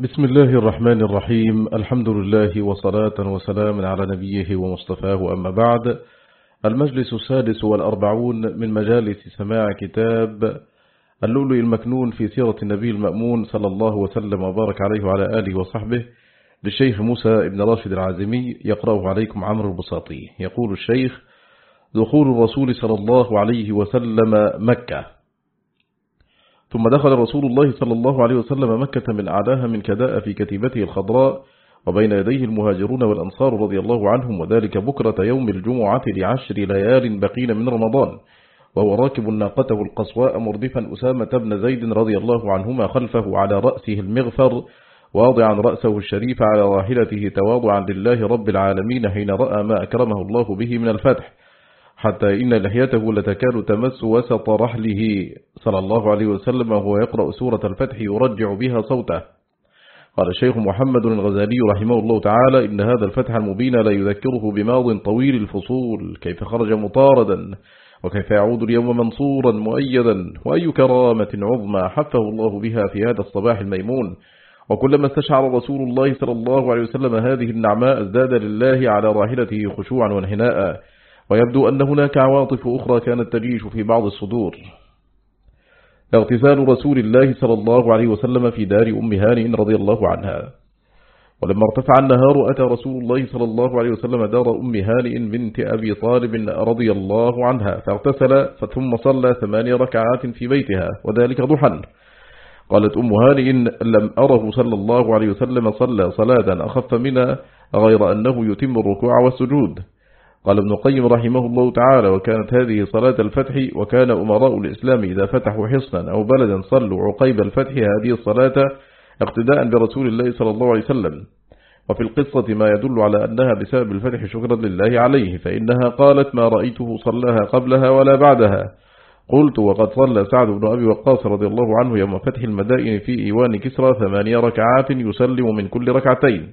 بسم الله الرحمن الرحيم. الحمد لله وصلاة وسلام على نبيه ومصطفاه. أما بعد المجلس السادس والأربعون من مجالس سماع كتاب اللؤلؤ المكنون في سيرة النبي المأمون صلى الله وسلم وبارك عليه وعلى آله وصحبه للشيخ موسى بن راشد العازمي يقرأه عليكم عمرو البساطي. يقول الشيخ دخول الرسول صلى الله عليه وسلم مكة ثم دخل رسول الله صلى الله عليه وسلم مكة من أعلاها من كداء في كتيبته الخضراء وبين يديه المهاجرون والأنصار رضي الله عنهم وذلك بكرة يوم الجمعة لعشر ليال بقين من رمضان. وهو راكب ناقته القصواء مردفا أسامة بن زيد رضي الله عنهما خلفه على رأسه المغفر واضعا رأسه الشريف على راحلته تواضعا لله رب العالمين حين رأى ما أكرمه الله به من الفتح. حتى إن لحيته لتكاد تمس وسط رحله. صلى الله عليه وسلم وهو يقرأ سورة الفتح يرجع بها صوته. قال الشيخ محمد الغزالي رحمه الله تعالى إن هذا الفتح المبين لا يذكره بماض طويل الفصول. كيف خرج مطاردا وكيف يعود اليوم منصورا مؤيدا وأي كرامة عظمى حفه الله بها في هذا الصباح الميمون. وكلما استشعر رسول الله صلى الله عليه وسلم هذه النعماء ازداد لله على راحلته خشوعا وانهناء ويبدو أن هناك عواطف أخرى كانت تجيش في بعض الصدور. اغتسال رسول الله صلى الله عليه وسلم في دار أم هانئ رضي الله عنها. ولما ارتفع النهار أتى رسول الله صلى الله عليه وسلم دار أم هانئ بنت أبي طالب رضي الله عنها فاغتسل ثم صلى ثماني ركعات في بيتها وذلك ضحا. قالت أم هانئ لم أره صلى الله عليه وسلم صلى صلاة أخف منها غير أنه يتم الركوع والسجود. قال ابن القيم رحمه الله تعالى وكانت هذه صلاة الفتح وكان أمراء الإسلام إذا فتحوا حصنا أو بلدا صلوا عقيب الفتح هذه الصلاة اقتداء برسول الله صلى الله عليه وسلم. وفي القصة ما يدل على أنها بسبب الفتح شكرا لله عليه فإنها قالت ما رأيته صلىها قبلها ولا بعدها. قلت وقد صلى سعد بن أبي وقاص رضي الله عنه يوم فتح المدائن في إيوان كسرى ثمانية ركعات يسلم من كل ركعتين.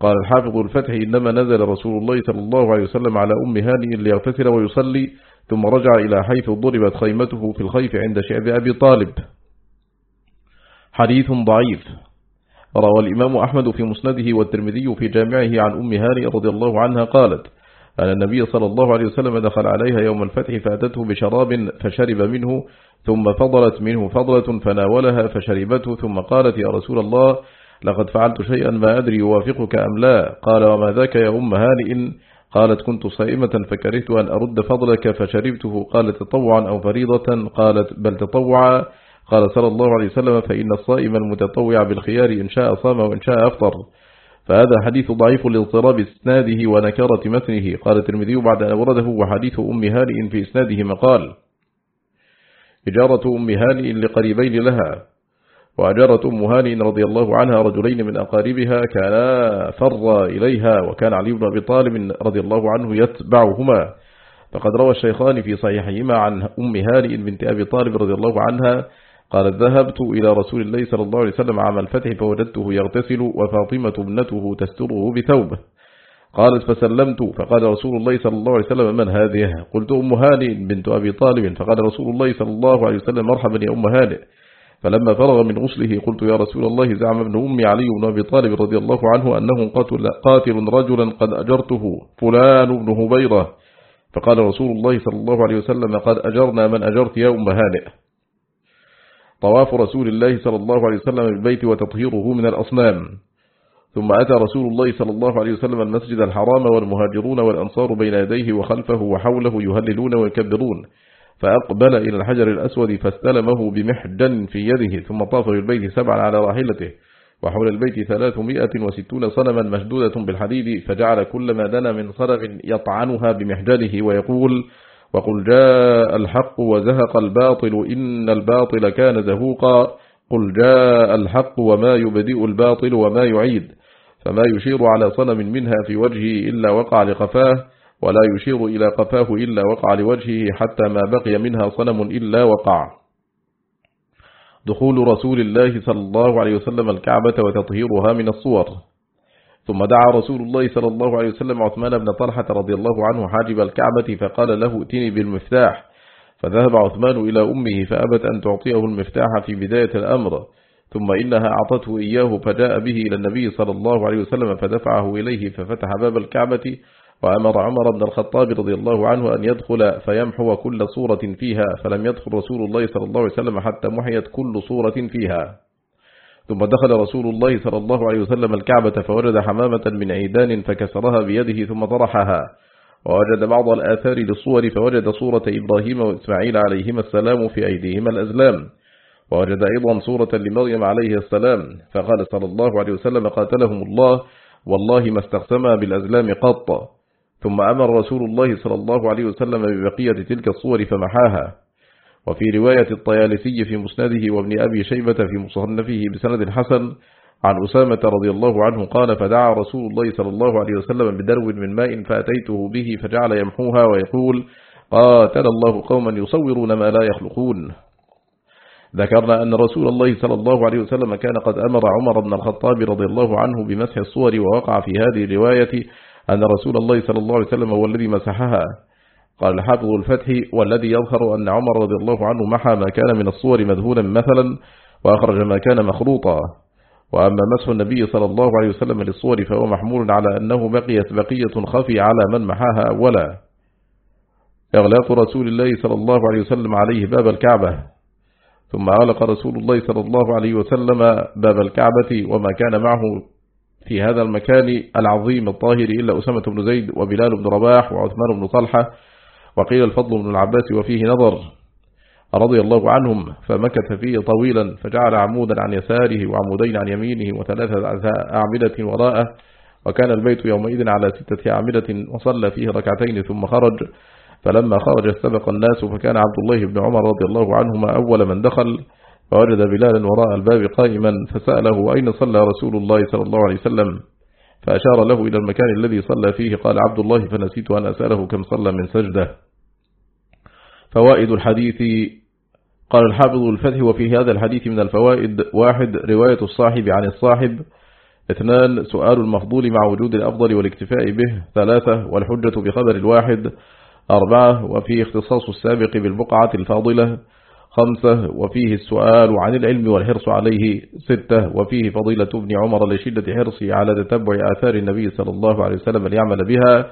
قال الحافظ الفتح إنما نزل رسول الله صلى الله عليه وسلم على أم هاني ليغتسل ويصلي ثم رجع إلى حيث ضربت خيمته في الخيف عند شعب أبي طالب. حديث ضعيف. روى الإمام أحمد في مسنده والترمذي في جامعه عن أم هاني رضي الله عنها قالت أن النبي صلى الله عليه وسلم دخل عليها يوم الفتح فأتته بشراب فشرب منه ثم فضلت منه فضلة فناولها فشربته ثم قالت يا رسول الله لقد فعلت شيئا ما أدري يوافقك أم لا. قال وما ذاك يا أم هانئ؟ قالت كنت صائمة فكرهت أن أرد فضلك فشربته. قالت تطوعا أو فريضة؟ قالت بل تطوعا. قال صلى الله عليه وسلم فإن الصائم المتطوع بالخيار إن شاء صام وإن شاء أفطر. فهذا حديث ضعيف لاضطراب إسناده ونكرة متنه. قال الترمذي بعد أن ورده وحديث أم هانئ في إسناده مقال. إجارة أم هانئ لقريبين لها. وأجرت أم هاني رضي الله عنها رجلين من أقاربها كانا فر إليها وكان علي بن أبي طالب رضي الله عنه يتبعهما. فقد روى الشيخان في صحيحهما عن أم هاني بنت أبي طالب رضي الله عنها قالت ذهبت إلى رسول الله صلى الله عليه وسلم عام الفتح فوجدته يغتسل وفاطمة ابنته تستره بثوبه قالت فسلمت فقال رسول الله صلى الله عليه وسلم من هذه؟ قلت أم هاني بنت أبي طالب. فقال رسول الله صلى الله عليه وسلم مرحبا يا أم هانئ فلما فرغ من غسله قلت يا رسول الله زعم ابن أمي علي بن أبي طالب رضي الله عنه أنه قاتل, قاتل رجلا قد أجرته فلان بن هبيرة. فقال رسول الله صلى الله عليه وسلم قد أجرنا من أجرت يا أم هانئ. طواف رسول الله صلى الله عليه وسلم بالبيت وتطهيره من الأصنام. ثم أتى رسول الله صلى الله عليه وسلم المسجد الحرام والمهاجرون والأنصار بين يديه وخلفه وحوله يهللون ويكبرون. فأقبل إلى الحجر الأسود فاستلمه بمحجن في يده ثم طاف بالبيت سبعا على راحلته. وحول البيت ثلاثمائة وستون صنما مشدودة بالحديد فجعل كل ما دنا من صنم يطعنها بمحجنه ويقول وقل جاء الحق وزهق الباطل إن الباطل كان زهوقا. قل جاء الحق وما يبدئ الباطل وما يعيد. فما يشير على صنم منها في وجهه إلا وقع لقفاه. ولا يشير إلى قفاه إلا وقع لوجهه حتى ما بقي منها صنم إلا وقع. دخول رسول الله صلى الله عليه وسلم الكعبة وتطهيرها من الصور. ثم دعا رسول الله صلى الله عليه وسلم عثمان بن طلحة رضي الله عنه حاجب الكعبة فقال له ائتني بالمفتاح. فذهب عثمان إلى أمه فأبت أن تعطيه المفتاح في بداية الأمر. ثم إنها أعطته إياه فجاء به إلى النبي صلى الله عليه وسلم فدفعه إليه ففتح باب الكعبة وأمر عمر بن الخطاب رضي الله عنه أن يدخل فيمحو كل صورة فيها فلم يدخل رسول الله صلى الله عليه وسلم حتى محيت كل صورة فيها. ثم دخل رسول الله صلى الله عليه وسلم الكعبة فوجد حمامة من عيدان فكسرها بيده ثم طرحها. ووجد بعض الآثار للصور فوجد صورة إبراهيم وإسماعيل عليهما السلام في أيديهما الأزلام. ووجد أيضا صورة لمريم عليه السلام فقال صلى الله عليه وسلم قاتلهم الله والله ما استقسم بالأزلام قط. ثم أمر رسول الله صلى الله عليه وسلم ببقية تلك الصور فمحاها. وفي رواية الطيالسي في مسنده وابن أبي شيبة في مصنفه بسند حسن عن أسامة رضي الله عنه قال فدعا رسول الله صلى الله عليه وسلم بدرو من ماء فأتيته به فجعل يمحوها ويقول قاتل الله قوما يصورون ما لا يخلقون. ذكرنا أن رسول الله صلى الله عليه وسلم كان قد أمر عمر بن الخطاب رضي الله عنه بمسح الصور ووقع في هذه الرواية أن رسول الله صلى الله عليه وسلم هو الذي مسحها. قال الحافظ الفتح والذي يظهر أن عمر رضي الله عنه محى ما كان من الصور مذهولا مثلا وأخرج ما كان مخروطا وأما مسح النبي صلى الله عليه وسلم للصور فهو محمول على أنه بقيت بقية خفي على من محاها أولا إغلاق رسول الله صلى الله عليه وسلم عليه باب الكعبة. ثم أغلق رسول الله صلى الله عليه وسلم باب الكعبة وما كان معه في هذا المكان العظيم الطاهر إلا أسامة بن زيد وبلال بن رباح وعثمان بن طلحة وقيل الفضل بن العباس وفيه نظر رضي الله عنهم فمكث فيه طويلا فجعل عمودا عن يساره وعمودين عن يمينه وثلاثة أعمدة وراءه وكان البيت يومئذ على ستة أعمدة وصلى فيه ركعتين ثم خرج فلما خرج استبق الناس فكان عبد الله بن عمر رضي الله عنهما أول من دخل فوجد بلالا وراء الباب قائما فسأله أين صلى رسول الله صلى الله عليه وسلم؟ فأشار له إلى المكان الذي صلى فيه. قال عبد الله فنسيت أن أسأله كم صلى من سجدة. فوائد الحديث قال الحافظ الفتح وفي هذا الحديث من الفوائد واحد رواية الصاحب عن الصاحب. اثنان سؤال المفضول مع وجود الأفضل والاكتفاء به. ثلاثة والحجة بخبر الواحد. أربعة وفيه اختصاص السابق بالبقعة الفاضلة. خمسة وفيه السؤال عن العلم والحرص عليه ستة وفيه فضيلة ابن عمر لشدة حرصه على تتبع آثار النبي صلى الله عليه وسلم ليعمل بها.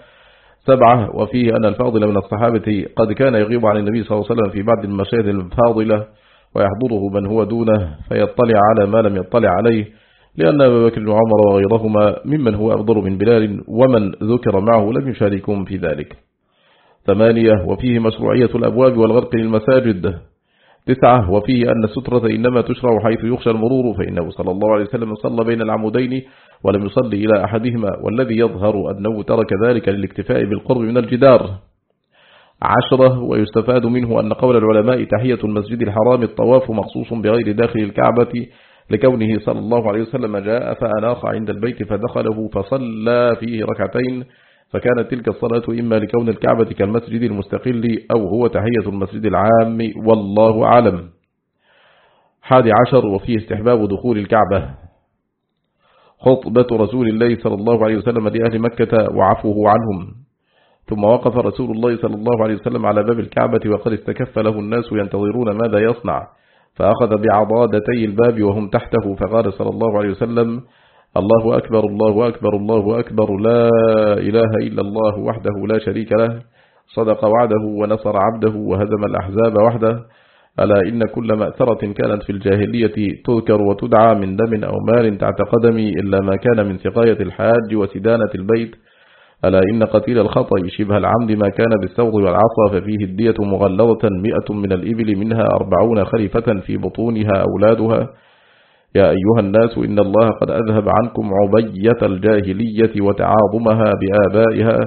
سبعة وفيه أن الفاضل من الصحابة قد كان يغيب عن النبي صلى الله عليه وسلم في بعض المشاهد الفاضلة ويحضره من هو دونه فيطلع على ما لم يطلع عليه لأن أبا بكر وعمر وغيرهما ممن هو أفضل من بلال ومن ذكر معه لم يشاركهم في ذلك. ثمانية وفيه مشروعية الأبواب والغرق للمساجد. تسعة وفيه أن السترة إنما تشرع حيث يخشى المرور فإنه صلى الله عليه وسلم صلى بين العمودين ولم يصلي إلى أحدهما والذي يظهر أنه ترك ذلك للاكتفاء بالقرب من الجدار. عشرة ويستفاد منه أن قول العلماء تحية المسجد الحرام الطواف مخصوص بغير داخل الكعبة لكونه صلى الله عليه وسلم جاء فأناخ عند البيت فدخله فصلى فيه ركعتين فكانت تلك الصلاة إما لكون الكعبة كالمسجد المستقل أو هو تحية المسجد العام والله أعلم. حادي عشر وفيه استحباب دخول الكعبة. خطبة رسول الله صلى الله عليه وسلم لأهل مكة وعفوه عنهم. ثم وقف رسول الله صلى الله عليه وسلم على باب الكعبة وقد استكف له الناس ينتظرون ماذا يصنع. فأخذ بعضادتي الباب وهم تحته فقال صلى الله عليه وسلم الله أكبر الله أكبر الله أكبر لا إله إلا الله وحده لا شريك له صدق وعده ونصر عبده وهزم الأحزاب وحده. ألا إن كل مأثرة كانت في الجاهلية تذكر وتدعى من دم أو مال تحت قدمي إلا ما كان من سقاية الحاج وسدانة البيت. ألا إن قتيل الخطأ شبه العمد ما كان بالثوض والعصا ففيه الدية مغلظة مئة من الإبل منها أربعون خليفة في بطونها أولادها. يا أيها الناس إن الله قد أذهب عنكم عبية الجاهلية وتعاظمها بآبائها.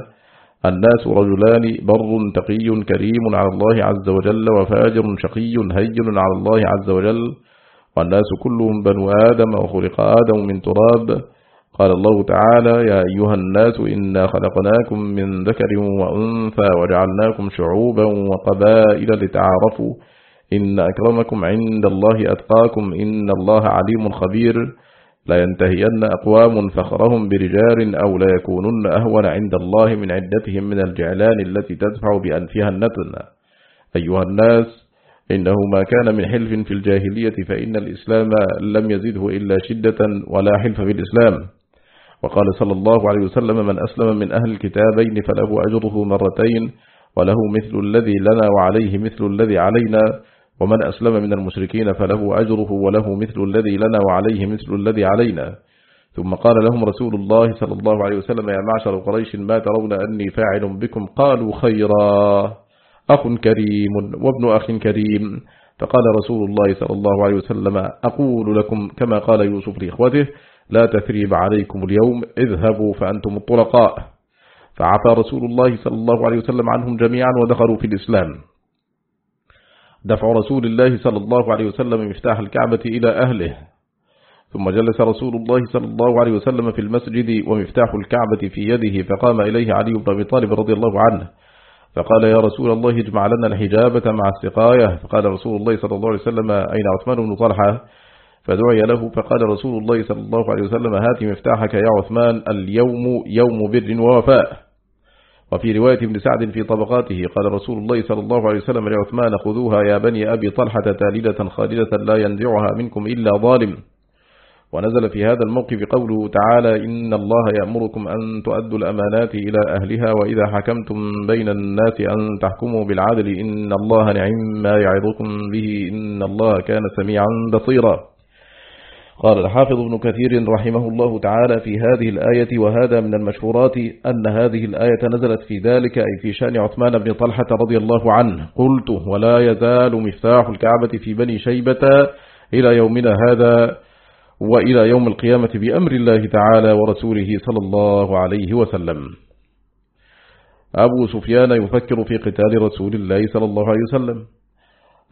الناس رجلان بر تقي كريم على الله عز وجل وفاجر شقي هين على الله عز وجل. والناس كلهم بنو آدم وخلق آدم من تراب. قال الله تعالى يا أيها الناس إنا خلقناكم من ذكر وأنثى وجعلناكم شعوبا وقبائل لتعارفوا. إن أكرمكم عند الله أتقاكم إن الله عليم خبير. لا ينتهين أقوام فخرهم برجال أو لا يكونن أهون عند الله من عدتهم من الجعلان التي تدفع بأنفها النتن. أيها الناس إنه ما كان من حلف في الجاهلية فإن الإسلام لم يزده إلا شدة ولا حلف في الإسلام وقال صلى الله عليه وسلم من أسلم من أهل الكتابين فله أجره مرتين وله مثل الذي لنا وعليه مثل الذي علينا ومن أسلم من المشركين فله أجره وله مثل الذي لنا وعليه مثل الذي علينا. ثم قال لهم رسول الله صلى الله عليه وسلم يا معشر قريش ما ترون أني فاعل بكم؟ قالوا خيرا. أخ كريم وابن أخ كريم. فقال رسول الله صلى الله عليه وسلم أقول لكم كما قال يوسف لإخوته لا تثريب عليكم اليوم اذهبوا فأنتم الطلقاء. فعفى رسول الله صلى الله عليه وسلم عنهم جميعا ودخلوا في الإسلام. دفع رسول الله صلى الله عليه وسلم مفتاح الكعبة إلى أهله. ثم جلس رسول الله صلى الله عليه وسلم في المسجد ومفتاح الكعبة في يده فقام إليه علي بن أبي طالب رضي الله عنه فقال يا رسول الله اجمع لنا الحجابة مع السقاية. فقال رسول الله صلى الله عليه وسلم أين عثمان بن طلحة؟ فدعي له فقال رسول الله صلى الله عليه وسلم هات مفتاحك يا عثمان اليوم يوم بر ووفاء. وفي رواية ابن سعد في طبقاته قال رسول الله صلى الله عليه وسلم لعثمان خذوها يا بني أبي طلحة تالدة خالدة لا ينزعها منكم إلا ظالم. ونزل في هذا الموقف قوله تعالى إن الله يأمركم أن تؤدوا الأمانات إلى أهلها وإذا حكمتم بين الناس أن تحكموا بالعدل إن الله نعم ما يعظكم به إن الله كان سميعا بصيرا. قال الحافظ ابن كثير رحمه الله تعالى في هذه الآية وهذا من المشهورات أن هذه الآية نزلت في ذلك أي في شأن عثمان بن طلحة رضي الله عنه. قلت ولا يزال مفتاح الكعبة في بني شيبة إلى يومنا هذا وإلى يوم القيامة بأمر الله تعالى ورسوله صلى الله عليه وسلم. أبو سفيان يفكر في قتال رسول الله صلى الله عليه وسلم.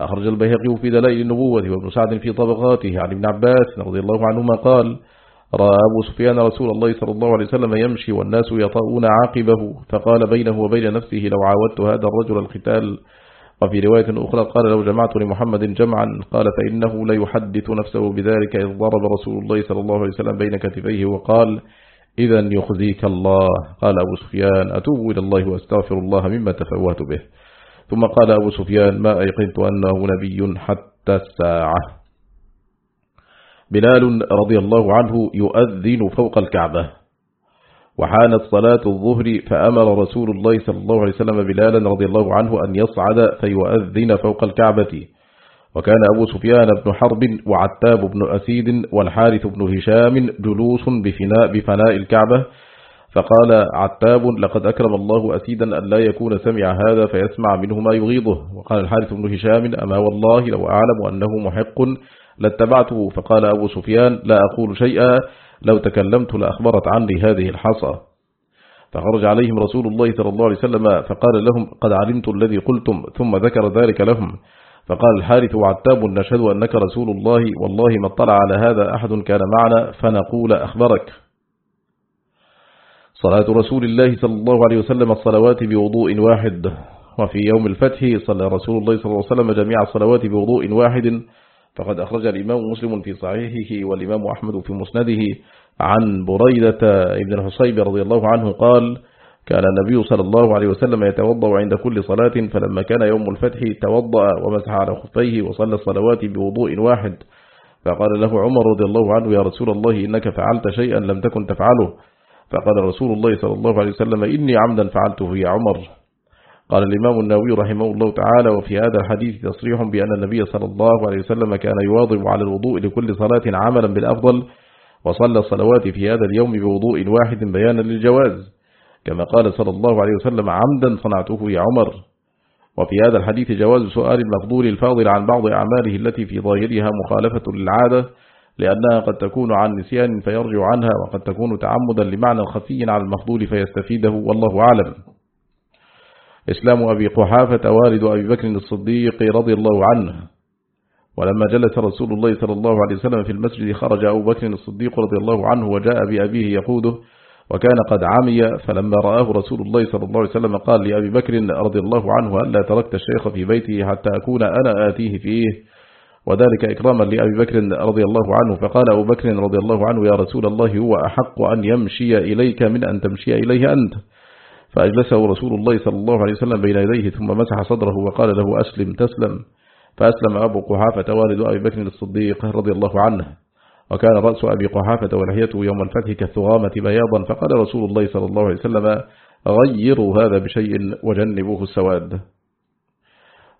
أخرج البيهقي في دلائل النبوة وابن سعد في طبقاته عن ابن عباس رضي الله عنهما قال رأى أبو سفيان رسول الله صلى الله عليه وسلم يمشي والناس يطؤون عاقبه فقال بينه وبين نفسه لو عاودت هذا الرجل القتال وفي رواية أخرى قال لو جمعت لمحمد جمعا قال فإنه ليحدث نفسه بذلك إذ ضرب رسول الله صلى الله عليه وسلم بين كتفيه وقال إذا يخزيك الله قال أبو سفيان أتوب إلى الله وأستغفر الله مما تفوهت به ثم قال أبو سفيان ما أيقنت أنه نبي حتى الساعة. بلال رضي الله عنه يؤذن فوق الكعبة. وحانت صلاة الظهر فأمر رسول الله صلى الله عليه وسلم بلالا رضي الله عنه أن يصعد فيؤذن فوق الكعبة. وكان أبو سفيان بن حرب وعتاب بن أسيد والحارث بن هشام جلوس بفناء, بفناء الكعبة. فقال عتاب لقد أكرم الله أسيدا أن لا يكون سمع هذا فيسمع منه ما يغيظه. وقال الحارث بن هشام أما والله لو أعلم أنه محق لاتبعته. فقال أبو سفيان لا أقول شيئا لو تكلمت لأخبرت عني هذه الحصى. فخرج عليهم رسول الله صلى الله عليه وسلم فقال لهم قد علمت الذي قلتم ثم ذكر ذلك لهم. فقال الحارث وعتاب نشهد أنك رسول الله والله ما اطلع على هذا أحد كان معنا فنقول أخبرك. صلاة رسول الله صلى الله عليه وسلم الصلوات بوضوء واحد. وفي يوم الفتح صلى رسول الله صلى الله عليه وسلم جميع الصلوات بوضوء واحد. فقد أخرج الإمام مسلم في صحيحه والإمام أحمد في مسنده عن بريدة ابن الحصيب رضي الله عنه قال كان النبي صلى الله عليه وسلم يتوضأ عند كل صلاة فلما كان يوم الفتح توضأ ومسح على خفيه وصلى الصلوات بوضوء واحد. فقال له عمر رضي الله عنه يا رسول الله إنك فعلت شيئا لم تكن تفعله. فقال رسول الله صلى الله عليه وسلم إني عمدا فعلته يا عمر. قال الإمام النووي رحمه الله تعالى وفي هذا الحديث تصريح بأن النبي صلى الله عليه وسلم كان يواظب على الوضوء لكل صلاة عملا بالأفضل وصلى الصلوات في هذا اليوم بوضوء واحد بيانا للجواز. كما قال صلى الله عليه وسلم عمدا صنعته يا عمر. وفي هذا الحديث جواز سؤال المفضول الفاضل عن بعض أعماله التي في ظاهرها مخالفة للعادة لأنها قد تكون عن نسيان فيرجع عنها وقد تكون تعمدا لمعنى خفي على المفضول فيستفيده والله أعلم. إسلام أبي قحافة والد أبي بكر الصديق رضي الله عنه. ولما جلس رسول الله صلى الله عليه وسلم في المسجد خرج أبو بكر الصديق رضي الله عنه وجاء بأبيه يقوده وكان قد عمي فلما رآه رسول الله صلى الله عليه وسلم قال لأبي بكر رضي الله عنه ألا تركت الشيخ في بيته حتى أكون أنا آتيه فيه. وذلك إكراما لأبي بكر رضي الله عنه فقال أبو بكر رضي الله عنه يا رسول الله هو أحق أن يمشي إليك من أن تمشي إليه أنت. فأجلسه رسول الله صلى الله عليه وسلم بين يديه ثم مسح صدره وقال له أسلم تسلم. فأسلم أبو قحافة والد أبي بكر الصديق رضي الله عنه. وكان رأس أبي قحافة ولحيته يوم الفتح كالثغامة بياضا فقال رسول الله صلى الله عليه وسلم غيروا هذا بشيء وجنبوه السواد.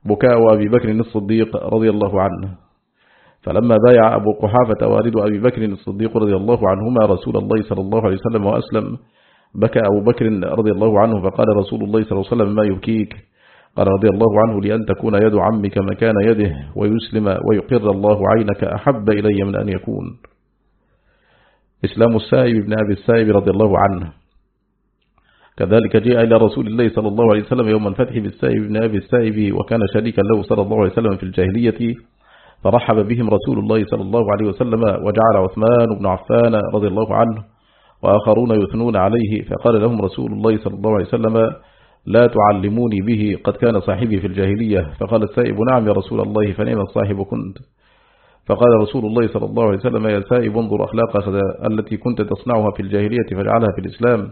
بكاء أبي بكر الصديق رضي الله عنه. فلما بايع أبو قحافة والد أبي بكر الصديق رضي الله عنهما رسول الله صلى الله عليه وسلم وأسلم بكى أبو بكر رضي الله عنه فقال رسول الله صلى الله عليه وسلم ما يبكيك؟ قال رضي الله عنه لأن تكون يد عمك مكان يده ويسلم ويقر الله عينك أحب إلي من أن يكون. إسلام السائب بن أبي السائب رضي الله عنه. كذلك جاء إلى رسول الله صلى الله عليه وسلم يوم الفتح بالسائب بن أبي السائب وكان شريكا له صلى الله عليه وسلم في الجاهلية فرحب بهم رسول الله صلى الله عليه وسلم وجعل عثمان بن عفان رضي الله عنه وآخرون يثنون عليه فقال لهم رسول الله صلى الله عليه وسلم لا تعلموني به قد كان صاحبي في الجاهلية. فقال السائب نعم يا رسول الله فنعم الصاحب كنت. فقال رسول الله صلى الله عليه وسلم يا سائب انظر أخلاقك التي كنت تصنعها في الجاهلية فاجعلها في الإسلام.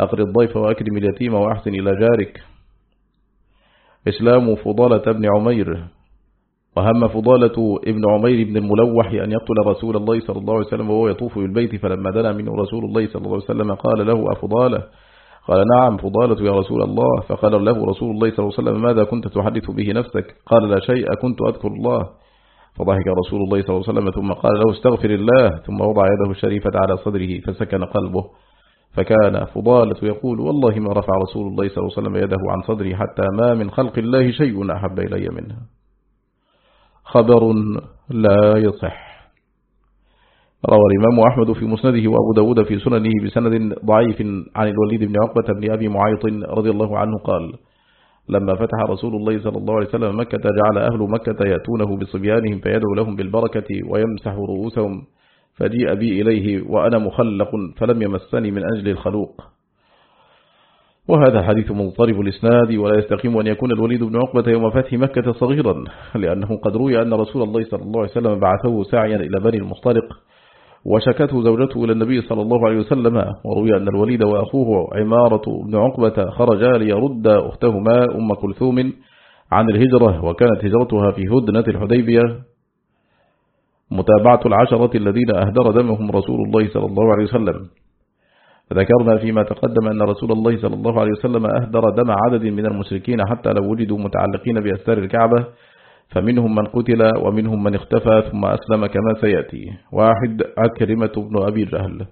أقر الضيف وأكرم اليتيم وأحسن إلى جارك. إسلام فضالة ابن عمير. وهم فضالة ابن عمير بن الملوح أن يقتل رسول الله صلى الله عليه وسلم وهو يطوف بالبيت فلما دنا منه رسول الله صلى الله عليه وسلم قال له أفضالة؟ قال نعم فضالة يا رسول الله. فقال له رسول الله صلى الله عليه وسلم ماذا كنت تحدث به نفسك؟ قال لا شيء كنت أذكر الله. فضحك رسول الله صلى الله عليه وسلم ثم قال له استغفر الله. ثم وضع يده الشريفة على صدره فسكن قلبه. فكان فضالة يقول والله ما رفع رسول الله صلى الله عليه وسلم يده عن صدري حتى ما من خلق الله شيء أحب إلي منه. خبر لا يصح. روى الإمام أحمد في مسنده وأبو داود في سننه بسند ضعيف عن الوليد بن عقبة بن أبي معيط رضي الله عنه قال لما فتح رسول الله صلى الله عليه وسلم مكة جعل أهل مكة يأتونه بصبيانهم فيدعو لهم بالبركة ويمسح رؤوسهم فجيء بي إليه وأنا مخلق فلم يمسني من أجل الخلوق. وهذا حديث مضطرب الإسناد ولا يستقيم أن يكون الوليد بن عقبة يوم فتح مكة صغيرا لأنه قد روي أن رسول الله صلى الله عليه وسلم بعثه ساعيا إلى بني المصطلق وشكته زوجته إلى النبي صلى الله عليه وسلم وروي أن الوليد وأخوه عمارة بن عقبة خرجا ليرد أختهما أم كلثوم عن الهجرة وكانت هجرتها في هدنة الحديبية. متابعة العشرة الذين أهدر دمهم رسول الله صلى الله عليه وسلم. ذكرنا فيما تقدم أن رسول الله صلى الله عليه وسلم أهدر دم عدد من المشركين حتى لو وجدوا متعلقين بأستار الكعبة فمنهم من قتل ومنهم من اختفى ثم أسلم كما سيأتي. واحد أكرمة بن أبي جهل.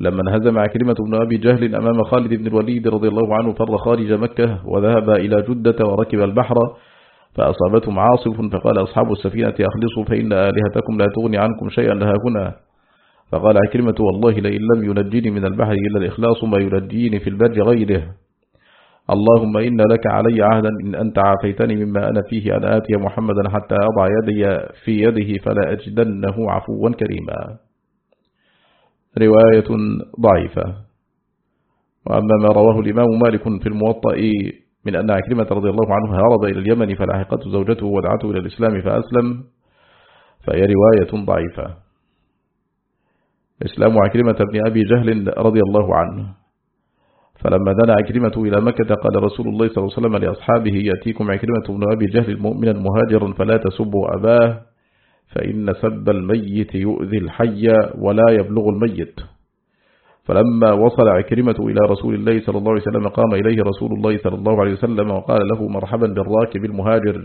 لما انهزم عكرمة بن أبي جهل أمام خالد بن الوليد رضي الله عنه فر خارج مكة وذهب إلى جدة وركب البحر فأصابتهم عاصف فقال أصحاب السفينة أخلصوا فإن آلهتكم لا تغني عنكم شيئا لها هنا. فقال عكرمة والله لئن لم ينجيني من البحر إلا الإخلاص ما ينجيني في البر غيره. اللهم إن لك علي عهدا إن أنت عافيتني مما أنا فيه أن آتي محمدا حتى أضع يدي في يده فلا أجدنه عفوا كريما. رواية ضعيفة. وأما ما رواه الإمام مالك في الموطأ من أن عكرمة رضي الله عنه هرب إلى اليمن فلاحقته زوجته ودعته إلى الإسلام فأسلم. فهي رواية ضعيفة. إسلام عكرمة بن أبي جهل رضي الله عنه. فلما دنا عكرمة إلى مكة قال رسول الله صلى الله عليه وسلم لأصحابه يأتيكم عكرمة بن أبي جهل المؤمن مهاجر فلا تسبوا أباه فإن سب الميت يؤذي الحي ولا يبلغ الميت. فلما وصل عكرمة إلى رسول الله صلى الله عليه وسلم قام إليه رسول الله صلى الله عليه وسلم وقال له مرحبا بالراكب المهاجر.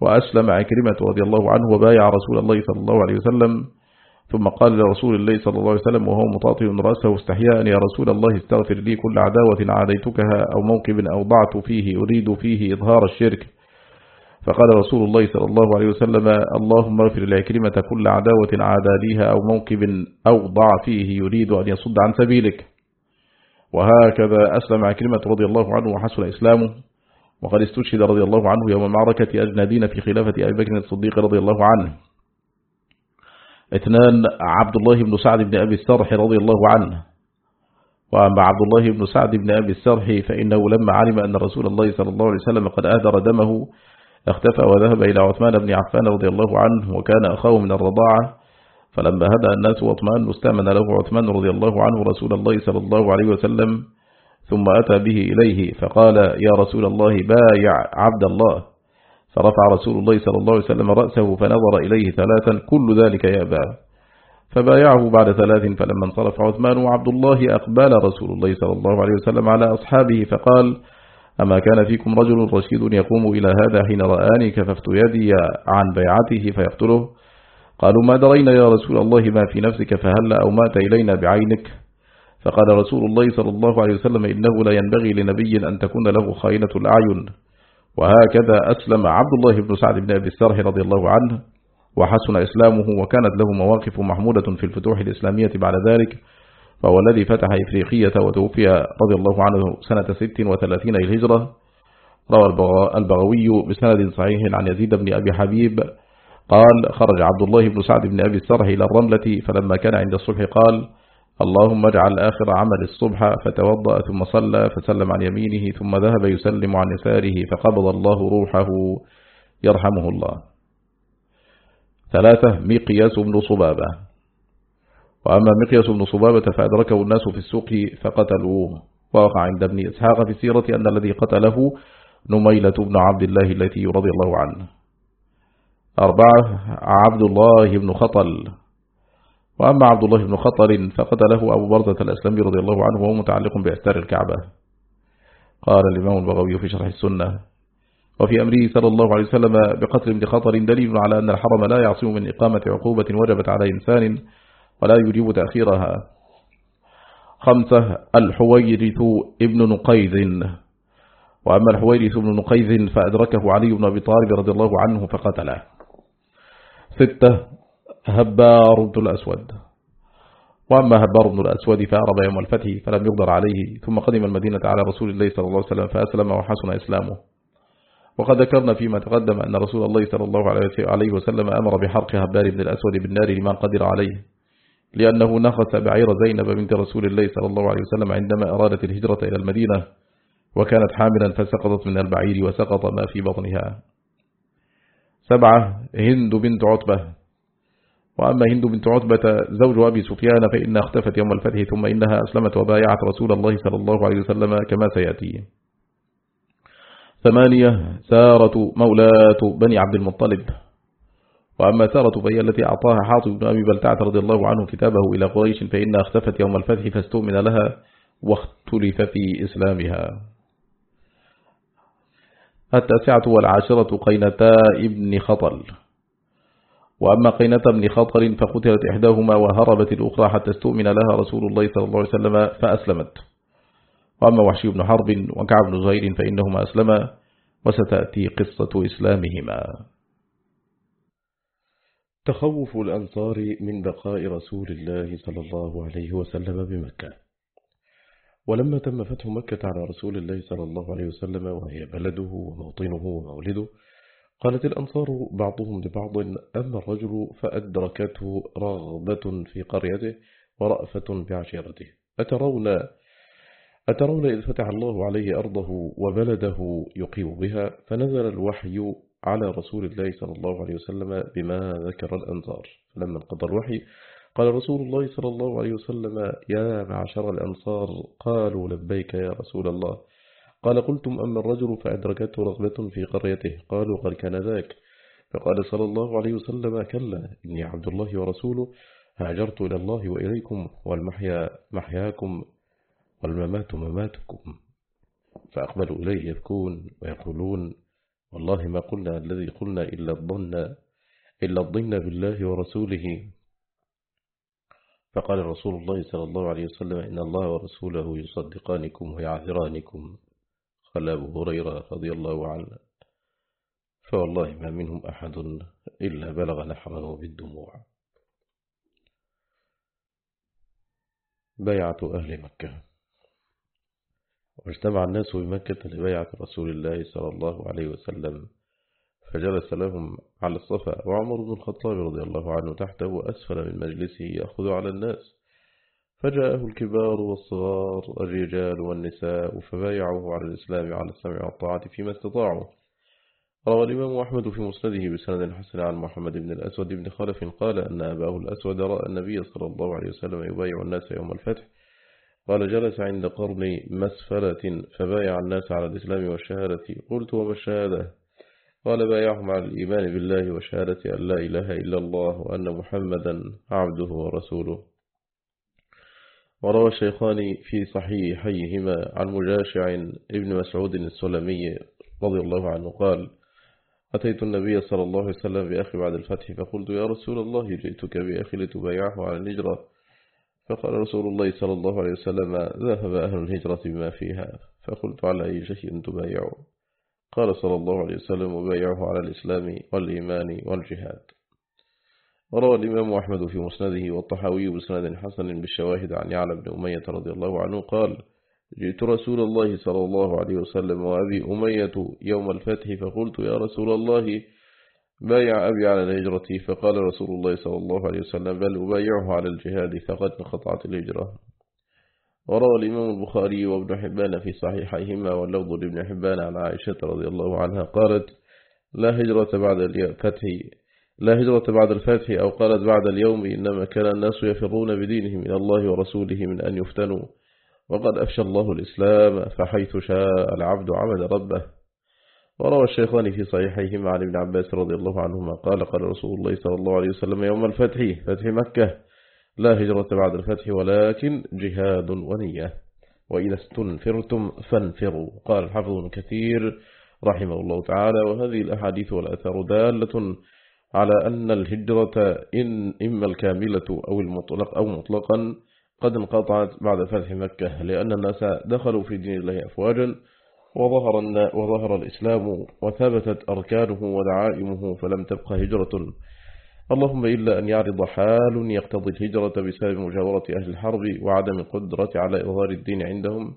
وأسلم عكرمة رضي الله عنه وبايع رسول الله صلى الله عليه وسلم. ثم قال لرسول الله صلى الله عليه وسلم وهو مطاطئ رأسه استحياء يا رسول الله استغفر لي كل عداوة عاديتكها أو موكب أوضعت فيه أريد فيه إظهار الشرك. فقال رسول الله صلى الله عليه وسلم اللهم اغفر لعكرمة كل عداوة عادى أو موكب أوضع فيه يريد أن يصد عن سبيلك. وهكذا أسلم عكرمة رضي الله عنه وحسن إسلامه. وقد استشهد رضي الله عنه يوم معركة أجنادين في خلافة أبي بكر الصديق رضي الله عنه. اثنان عبد الله بن سعد بن أبي السرح رضي الله عنه. وأما عبد الله بن سعد بن أبي السرح فإنه لما علم أن رسول الله صلى الله عليه وسلم قد أهدر دمه اختفى وذهب إلى عثمان بن عفان رضي الله عنه وكان أخاه من الرضاعة. فلما هدى الناس واطمأنوا استأمن له عثمان رضي الله عنه رسول الله صلى الله عليه وسلم ثم أتى به إليه فقال يا رسول الله بايع عبد الله. فرفع رسول الله صلى الله عليه وسلم رأسه فنظر إليه ثلاثا كل ذلك يأبى فبايعه بعد ثلاث فلما انصرف عثمان وعبد الله أقبل رسول الله صلى الله عليه وسلم على أصحابه فقال أما كان فيكم رجل رشيد يقوم إلى هذا حين رآني كففت يدي عن بيعته فيقتله. قالوا ما درينا يا رسول الله ما في نفسك فهل أو مات إلينا بعينك؟ فقال رسول الله صلى الله عليه وسلم إنه لا ينبغي لنبي أن تكون له خائنة الأعين. وهكذا أسلم عبد الله بن سعد بن أبي السرح رضي الله عنه وحسن إسلامه وكانت له مواقف محمودة في الفتوح الإسلامية بعد ذلك. فهو الذي فتح إفريقية وتوفي رضي الله عنه سنة ست وثلاثين الهجرة روى البغوي بسند صحيح عن يزيد بن أبي حبيب قال خرج عبد الله بن سعد بن أبي السرح إلى الرملة فلما كان عند الصبح قال اللهم اجعل آخر عمل الصبح فتوضأ ثم صلى فسلم عن يمينه ثم ذهب يسلم عن يساره فقبض الله روحه. يرحمه الله. ثلاثة مقياس بن صبابة. وأما مقياس بن صبابة فأدركه الناس في السوق فقتلوه. ووقع عند ابن إسحاق في السيرة أن الذي قتله نميلة بن عبد الله التي رضي الله عنه. أربعة عبد الله بن خطل. وأما عبد الله بن خطل فقتله أبو برزة الأسلمي رضي الله عنه وهو متعلق بأستار الكعبة. قال الإمام البغوي في شرح السنة. وفي أمره صلى الله عليه وسلم بقتل ابن خطل دليل على أن الحرم لا يعصم من إقامة عقوبة وجبت على إنسان ولا يجيب تأخيرها. خمسة الحويرث ابن نقيذ وأما الحويرث ابن نقيذ فأدركه علي بن أبي طالب رضي الله عنه فقتله. ستة هبار بن الأسود. وأما هبار بن الأسود فأرب يوم الفتح فلم يقدر عليه ثم قدم المدينة على رسول الله صلى الله عليه وسلم فأسلم وحسن إسلامه. وقد ذكرنا فيما تقدم أن رسول الله صلى الله عليه وسلم أمر بحرق هبار بن الأسود بالنار لمن قدر عليه. لأنه نخس بعير زينب بنت رسول الله صلى الله عليه وسلم عندما أرادت الهجرة إلى المدينة وكانت حاملا فسقطت من البعير وسقط ما في بطنها. سبعة هند بنت عتبة. وأما هند بنت عتبة زوج أبي سفيان فإنها اختفت يوم الفتح ثم إنها أسلمت وبايعت رسول الله صلى الله عليه وسلم كما سيأتي. ثمانية سارة مولاة بني عبد المطلب. وأما سارة فهي التي أعطاها حاطب بن أبي بلتعة رضي الله عنه كتابه إلى قريش فإنها اختفت يوم الفتح فاستؤمن لها واختلف في إسلامها. التاسعة والعاشرة قينتا ابن خطل. وأما قينة بن خطل فقتلت إحداهما وهربت الأخرى حتى استؤمن لها رسول الله صلى الله عليه وسلم فأسلمت. وأما وحشي بن حرب وكعب بن زهير فإنهما أسلما وستأتي قصة إسلامهما. تخوف الأنصار من بقاء رسول الله صلى الله عليه وسلم بمكة. ولما تم فتح مكة على رسول الله صلى الله عليه وسلم وهي بلده وموطنه ومولده قالت الأنصار بعضهم لبعض أما الرجل فأدركته رغبة في قريته ورأفة بعشيرته. أترون أترون إذ فتح الله عليه أرضه وبلده يقيم بها فنزل الوحي على رسول الله صلى الله عليه وسلم بما ذكر الأنصار. فلما انقضى الوحي قال رسول الله صلى الله عليه وسلم يا معشر الأنصار قالوا لبيك يا رسول الله. قال قلتم أما الرجل فأدركته رغبة في قريته. قالوا قد كان ذاك. فقال صلى الله عليه وسلم كلا إني عبد الله ورسوله هاجرت إلى الله وإليكم والمحيا محياكم والممات مماتكم فأقبلوا إليه يبكون ويقولون والله ما قلنا الذي قلنا إلا الظن إلا الظن بالله ورسوله. فقال رسول الله صلى الله عليه وسلم إن الله ورسوله يصدقانكم ويعذرانكم. قال أبو هريرة رضي الله عنه. فوالله ما منهم أحد إلا بلغ نحره بالدموع. بيعة أهل مكة. واجتمع الناس بمكة لبيعة رسول الله صلى الله عليه وسلم فجلس لهم على الصفا. وعمر بن الخطاب رضي الله عنه تحته وأسفل من مجلسه يأخذ على الناس. فجاءه الكبار والصغار الرجال والنساء فبايعوه على الإسلام على السمع والطاعة فيما استطاعوا. روى الإمام أحمد في مسنده بسند حسن عن محمد بن الأسود بن خلف قال أن أباه الأسود رأى النبي صلى الله عليه وسلم يبايع الناس يوم الفتح قال جلس عند قرن مسفلة فبايع الناس على الإسلام والشهادة. قلت وما الشهادة؟ قال بايعهم على الإيمان بالله وشهادة أن لا إله إلا الله وأن محمدا عبده ورسوله. وروى الشيخان في صحيحيهما عن مجاشع ابن مسعود السلمي رضي الله عنه قال أتيت النبي صلى الله عليه وسلم بأخي بعد الفتح فقلت يا رسول الله جئتك بأخي لتبايعه على الهجرة فقال رسول الله صلى الله عليه وسلم ذهب أهل الهجرة بما فيها. فقلت على أي شيء تبايعه قال صلى الله عليه وسلم وبايعه على الإسلام والإيمان والجهاد. وروى الإمام أحمد في مسنده والطحاوي بسند حسن بالشواهد عن يعلى بن أمية رضي الله عنه قال جئت رسول الله صلى الله عليه وسلم وأبي أمية يوم الفتح فقلت يا رسول الله بايع أبي على الهجرة فقال رسول الله صلى الله عليه وسلم بل أبايعه على الجهاد فقد انقطعت الهجرة. وروى الإمام البخاري وابن حبان في صحيحيهما واللوض لابن حبان عن عائشة رضي الله عنها قالت لا هجرة بعد الفتح لا هجرة بعد الفتح أو قالت بعد اليوم إنما كان الناس يفرون بدينهم إلى الله ورسوله من أن يفتنوا. وقد أفشى الله الإسلام فحيث شاء العبد عمل ربه. وروى الشيخان في صحيحيهما عن ابن عباس رضي الله عنهما قال قال رسول الله صلى الله عليه وسلم يوم الفتح فتح مكة. لا هجرة بعد الفتح ولكن جهاد ونية. وإذا استنفرتم فانفروا. قال الحفظ كثير رحمه الله تعالى وهذه الأحاديث والأثار دالة على أن الهجرة إن إما الكاملة أو المطلق أو مطلقا قد انقطعت بعد فتح مكة لأن الناس دخلوا في دين الله أفواجا. وظهر, وظهر الإسلام وثبتت أركانه ودعائمه فلم تبقى هجرة. اللهم إلا أن يعرض حال يقتضي الهجرة بسبب مجاورة أهل الحرب وعدم القدرة على إظهار الدين عندهم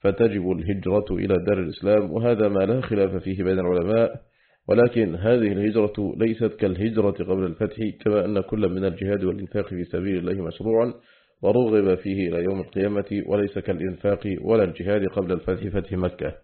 فتجب الهجرة إلى دار الإسلام. وهذا ما لا خلاف فيه بين العلماء ولكن هذه الهجرة ليست كالهجرة قبل الفتح كما أن كل من الجهاد والإنفاق في سبيل الله مشروعا ورغب فيه إلى يوم القيامة وليس كالإنفاق ولا الجهاد قبل الفتح فتح مكة.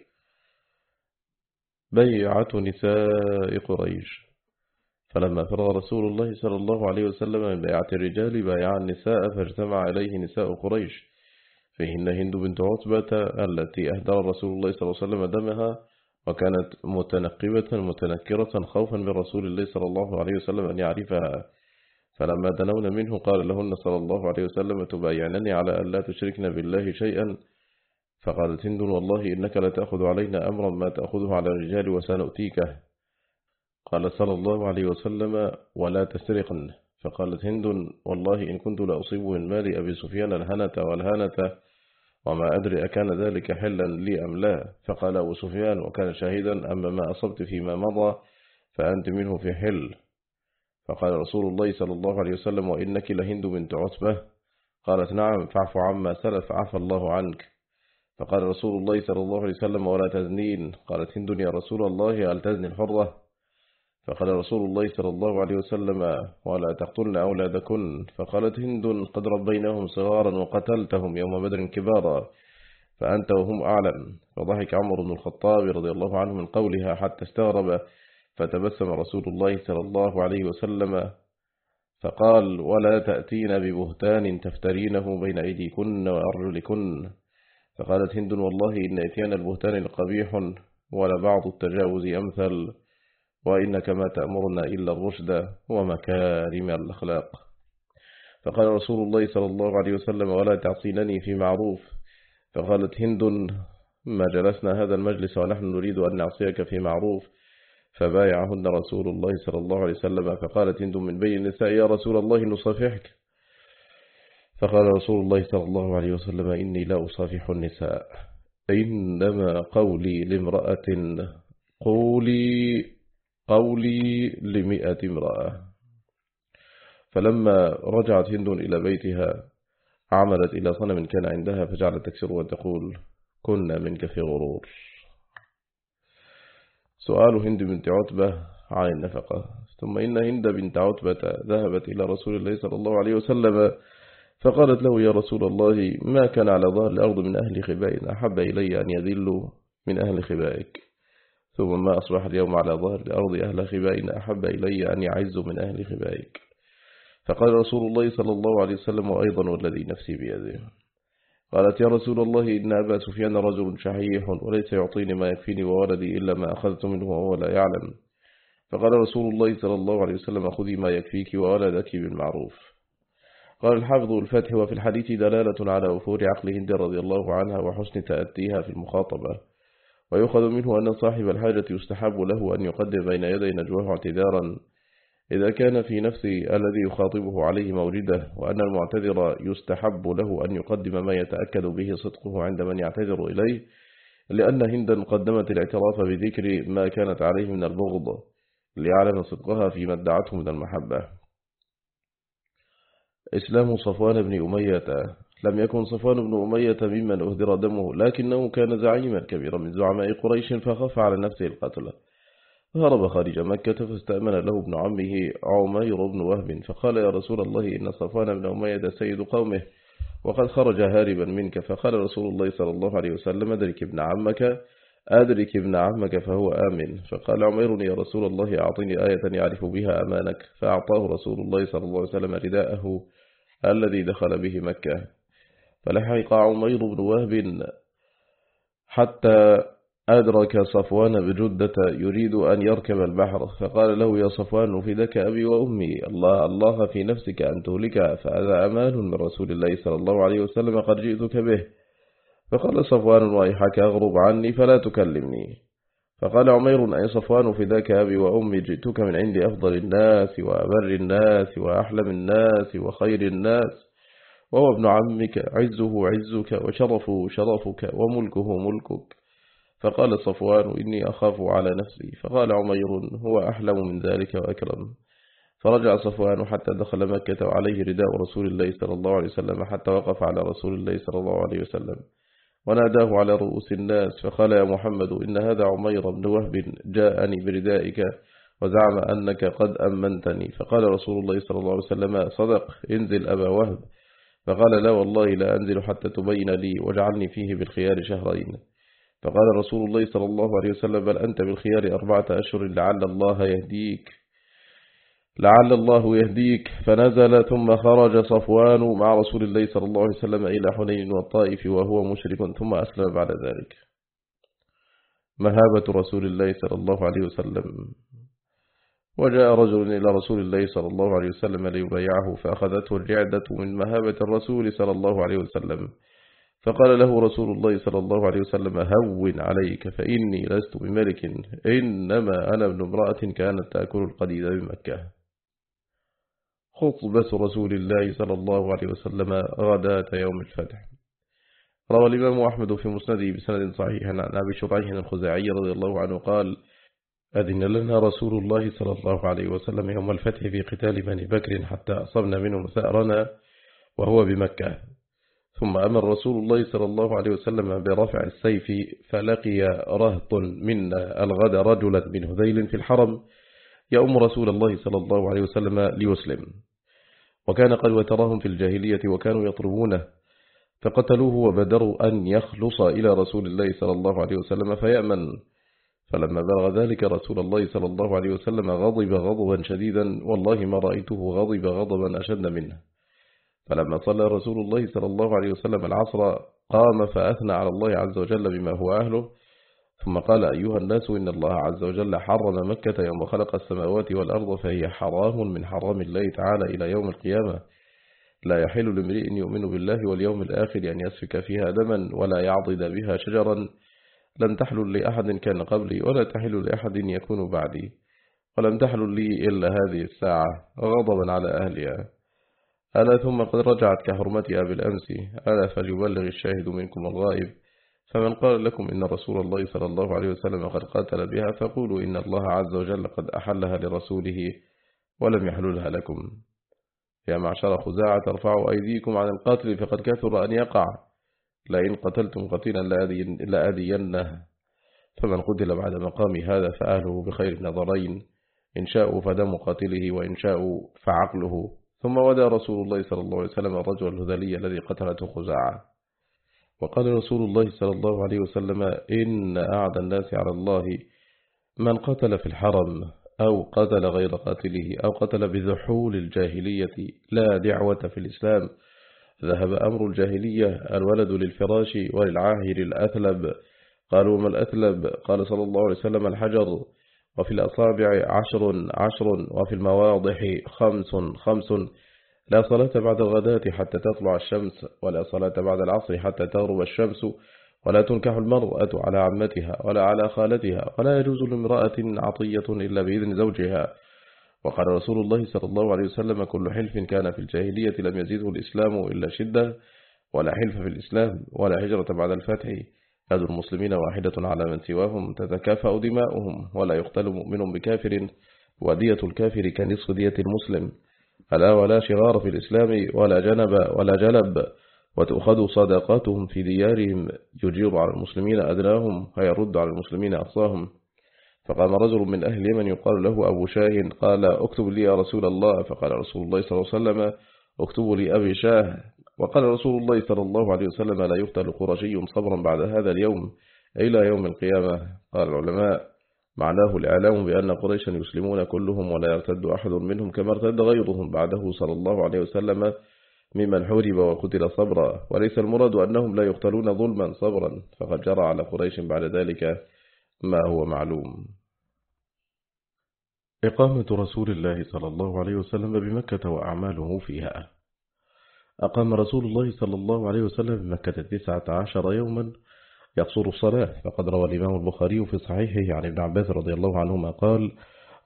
بيعة نساء قريش. فلما فرغ رسول الله صلى الله عليه وسلم من بيعة الرجال بايع النساء فاجتمع عليه نساء قريش. فيهن هند بنت عتبة التي أهدر رسول الله صلى الله عليه وسلم دمها وكانت متنقبة متنكرة خوفا من رسول الله صلى الله عليه وسلم أن يعرفها. فلما دنون منه قال لهن صلى الله عليه وسلم تبايعنني على أن لا تشركن بالله شيئا. فقالت هند والله إنك لتأخذ علينا أمرا ما تأخذه على الرجال وسنؤتيكه قال صلى الله عليه وسلم ولا تسرقن فقالت هند والله إن كنت لأصيب من مال أبي سفيان الهنة والهانة وما أدري أكان ذلك حلا لي أم لا. فقال أبو سفيان وكان شاهدا أما ما أصبت فيما مضى فأنت منه في حل. فقال رسول الله صلى الله عليه وسلم وإنك لهند بنت عتبة. قالت نعم فاعف عما سلف عفى الله عنك. فقال رسول الله صلى الله عليه وسلم ولا تزنين. قالت هند يا رسول الله هل تزني الحرة؟ فقال رسول الله صلى الله عليه وسلم ولا تقتلن أولادكن. فقالت هند قد ربيناهم صغارا وقتلتهم يوم بدر كبارا فأنت وهم أعلم. فضحك عمر بن الخطاب رضي الله عنه من قولها حتى استغرب فتبسم رسول الله صلى الله عليه وسلم فقال ولا تأتين ببهتان تفترينه بين أيديكن وأرجلكن. فقالت هند والله إن إتيان البهتان لقبيح ولا بعض التجاوز أمثل وإنك ما تأمرنا إلا الرشد ومكارم الأخلاق. فقال رسول الله صلى الله عليه وسلم ولا تعصينني في معروف. فقالت هند ما جلسنا هذا المجلس ونحن نريد أن نعصيك في معروف. فبايعهن رسول الله صلى الله عليه وسلم فقالت هند من بين النساء يا رسول الله نصافحك. فقال رسول الله صلى الله عليه وسلم إني لا أصافح النساء. إنما قولي لامرأة قولي قولي لمئة امرأة. فلما رجعت هند إلى بيتها عملت إلى صنم كان عندها فجعلت تكسر وتقول كنا منك في غرور. سؤال هند بنت عتبة عن النفقة. ثم إن هند بنت عتبة ذهبت إلى رسول الله صلى الله عليه وسلم فقالت له يا رسول الله ما كان على ظهر الأرض من أهل خباء أحب إلي أن يذلوا من أهل خبائك. ثم ما أصبح اليوم على ظهر الأرض أهل خباء أحب إلي أن يعزوا من أهل خبائك. فقال رسول الله صلى الله عليه وسلم وأيضا والذي نفسي بيده. قالت يا رسول الله إن أبا سفيان رجل شحيح وليس يعطيني ما يكفيني وولدي إلا ما أخذت منه وهو لا يعلم. فقال رسول الله صلى الله عليه وسلم خذي ما يكفيك وولدك بالمعروف. قال الحافظ الفتح وفي الحديث دلالة على وفور عقل هند رضي الله عنها وحسن تأتيها في المخاطبة ويؤخذ منه أن صاحب الحاجة يستحب له أن يقدم بين يدي نجواه اعتذارا إذا كان في نفس الذي يخاطبه عليه موجده وأن المعتذر يستحب له أن يقدم ما يتأكد به صدقه عند من يعتذر إليه لأن هندا قدمت الاعتراف بذكر ما كانت عليه من البغض ليعلم صدقها فيما ادعته من المحبة. إسلام صفوان بن أمية. لم يكن صفوان بن أمية ممن أهدر دمه لكنه كان زعيما كبيرا من زعماء قريش فخاف على نفسه القتل. هرب خارج مكة فاستأمن له ابن عمه عمير بن وهب فقال يا رسول الله إن صفوان بن أمية سيد قومه وقد خرج هاربا منك. فقال رسول الله صلى الله عليه وسلم أدرك ابن عمك أدرك ابن عمك فهو آمن. فقال عمير يا رسول الله أعطني آية يعرف بها أمانك. فأعطاه رسول الله صلى الله عليه وسلم رداءه. الذي دخل به مكة. فلحق عمير بن وهب حتى أدرك صفوان بجدة يريد أن يركب البحر. فقال له يا صفوان فدك أبي وأمي. الله الله في نفسك أن تهلك فهذا أمان من رسول الله صلى الله عليه وسلم قد جئتك به. فقال صفوان وإيحك أغرب عني فلا تكلمني. فقال عمير أي صفوان فداك أبي وأمي؟ جئتك من عند أفضل الناس وأبر الناس وأحلم الناس وخير الناس. وهو ابن عمك عزه عزك وشرفه شرفك وملكه ملكك. فقال صفوان إني أخاف على نفسي. فقال عمير هو أحلم من ذلك وأكرم. فرجع صفوان حتى دخل مكة وعليه رداء رسول الله صلى الله عليه وسلم حتى وقف على رسول الله صلى الله عليه وسلم. وناداه على رؤوس الناس فقال يا محمد إن هذا عمير بن وهب جاءني بردائك وزعم أنك قد أمنتني. فقال رسول الله صلى الله عليه وسلم صدق انزل أبا وهب. فقال لا والله لا أنزل حتى تبين لي واجعلني فيه بالخيار شهرين. فقال رسول الله صلى الله عليه وسلم بل أنت بالخيار أربعة أشهر لعل الله يهديك. لعل الله يهديك. فنزل ثم خرج صفوان مع رسول الله صلى الله عليه وسلم إلى حنين والطائف وهو مشرك ثم أسلم بعد ذلك. مهابة رسول الله صلى الله عليه وسلم. وجاء رجل إلى رسول الله صلى الله عليه وسلم ليبايعه فأخذته الرعدة من مهابة الرسول صلى الله عليه وسلم. فقال له رسول الله صلى الله عليه وسلم هون عليك فإني لست بملك إنما أنا ابن امرأة كانت تأكل القديد بمكة. خطبة رسول الله صلى الله عليه وسلم غداة يوم الفتح. روى الإمام أحمد في مسنده بسند صحيح عن أبي شرعيه الخزاعي رضي الله عنه قال أذن لنا رسول الله صلى الله عليه وسلم يوم الفتح في قتال بني بكر حتى أصبنا منهم ثأرنا وهو بمكة. ثم أمر رسول الله صلى الله عليه وسلم برفع السيف فلقي رهط منا ألغد رجلا من هذيل في الحرم يأم رسول الله صلى الله عليه وسلم ليسلم. وكان قد وترهم في الجاهلية وكانوا يطلبونه فقتلوه وبدروا أن يخلص إلى رسول الله صلى الله عليه وسلم فيأمن. فلما بلغ ذلك رسول الله صلى الله عليه وسلم غضب غضبا شديدا والله ما رأيته غضب غضبا أشد منه. فلما صلى رسول الله صلى الله عليه وسلم العصر قام فأثنى على الله عز وجل بما هو أهله. ثم قال أيها الناس إن الله عز وجل حرم مكة يوم خلق السماوات والأرض فهي حرام من حرام الله تعالى إلى يوم القيامة. لا يحل لامرئ يؤمن بالله واليوم الآخر أن يسفك فيها دما ولا يعضد بها شجرا. لن تحل لأحد كان قبلي ولا تحل لأحد يكون بعدي. ولم تحل لي إلا هذه الساعة. غضبا على أهلها. ألا ثم قد رجعت كحرمتها بالأمس ألا فليبلغ الشاهد منكم الغائب. فمن قال لكم إن رسول الله صلى الله عليه وسلم قد قاتل بها فقولوا إن الله عز وجل قد أحلها لرسوله ولم يحللها لكم. يا معشر خزاعة ترفعوا أيديكم عن القاتل فقد كثر أن يقع. لئن قتلتم قتيلا لأذينه فمن قتل بعد مقام هذا فأهله بخير نظرين. إن شاءوا فدم قاتله وإن شاءوا فعقله. ثم ودى رسول الله صلى الله عليه وسلم الرجل الهذلي الذي قتلته خزاعة. وقال رسول الله صلى الله عليه وسلم إن أعدى الناس على الله من قتل في الحرم أو قتل غير قاتله أو قتل بذحول الجاهلية لا دعوة في الإسلام ذهب أمر الجاهلية الولد للفراش وللعاهر الأثلب. قالوا ما الأثلب؟ قال صلى الله عليه وسلم الحجر. وفي الأصابع عشر عشر. وفي المواضح خمس خمس. لا صلاة بعد الغداة حتى تطلع الشمس ولا صلاة بعد العصر حتى تغرب الشمس ولا تنكح المرأة على عمتها ولا على خالتها ولا يجوز لامرأة عطية إلا بإذن زوجها. وقال رسول الله صلى الله عليه وسلم كل حلف كان في الجاهلية لم يزيده الإسلام إلا شدة ولا حلف في الإسلام ولا هجرة بعد الفتح. يد المسلمين واحدة على من سواهم تتكافأ دماؤهم ولا يقتل مؤمن بكافر ودية الكافر كنصف دية المسلم. ألا ولا شغار في الإسلام ولا جنب ولا جلب وتأخذ صداقاتهم في ديارهم يجير على المسلمين أدناهم ويرد على المسلمين أقصاهم فقام رجل من أهل اليمن يقال له أبو شاه قال اكتب لي يا رسول الله فقال رسول الله صلى الله عليه وسلم اكتبوا لي أبي شاه وقال رسول الله صلى الله عليه وسلم لا يقتل قرشي صبرا بعد هذا اليوم إلى يوم القيامة قال العلماء معناه الإعلام بأن قريشا يسلمون كلهم ولا يرتد أحد منهم كما ارتد غيرهم بعده صلى الله عليه وسلم ممن حورب وقتل صبرا. وليس المراد أنهم لا يقتلون ظلما صبرا فقد جرى على قريش بعد ذلك ما هو معلوم. إقامة رسول الله صلى الله عليه وسلم بمكة وأعماله فيها. أقام رسول الله صلى الله عليه وسلم بمكة تسعة عشر يوما يقصر الصلاة. فقد روى الإمام البخاري في صحيحه عن ابن عباس رضي الله عنهما قال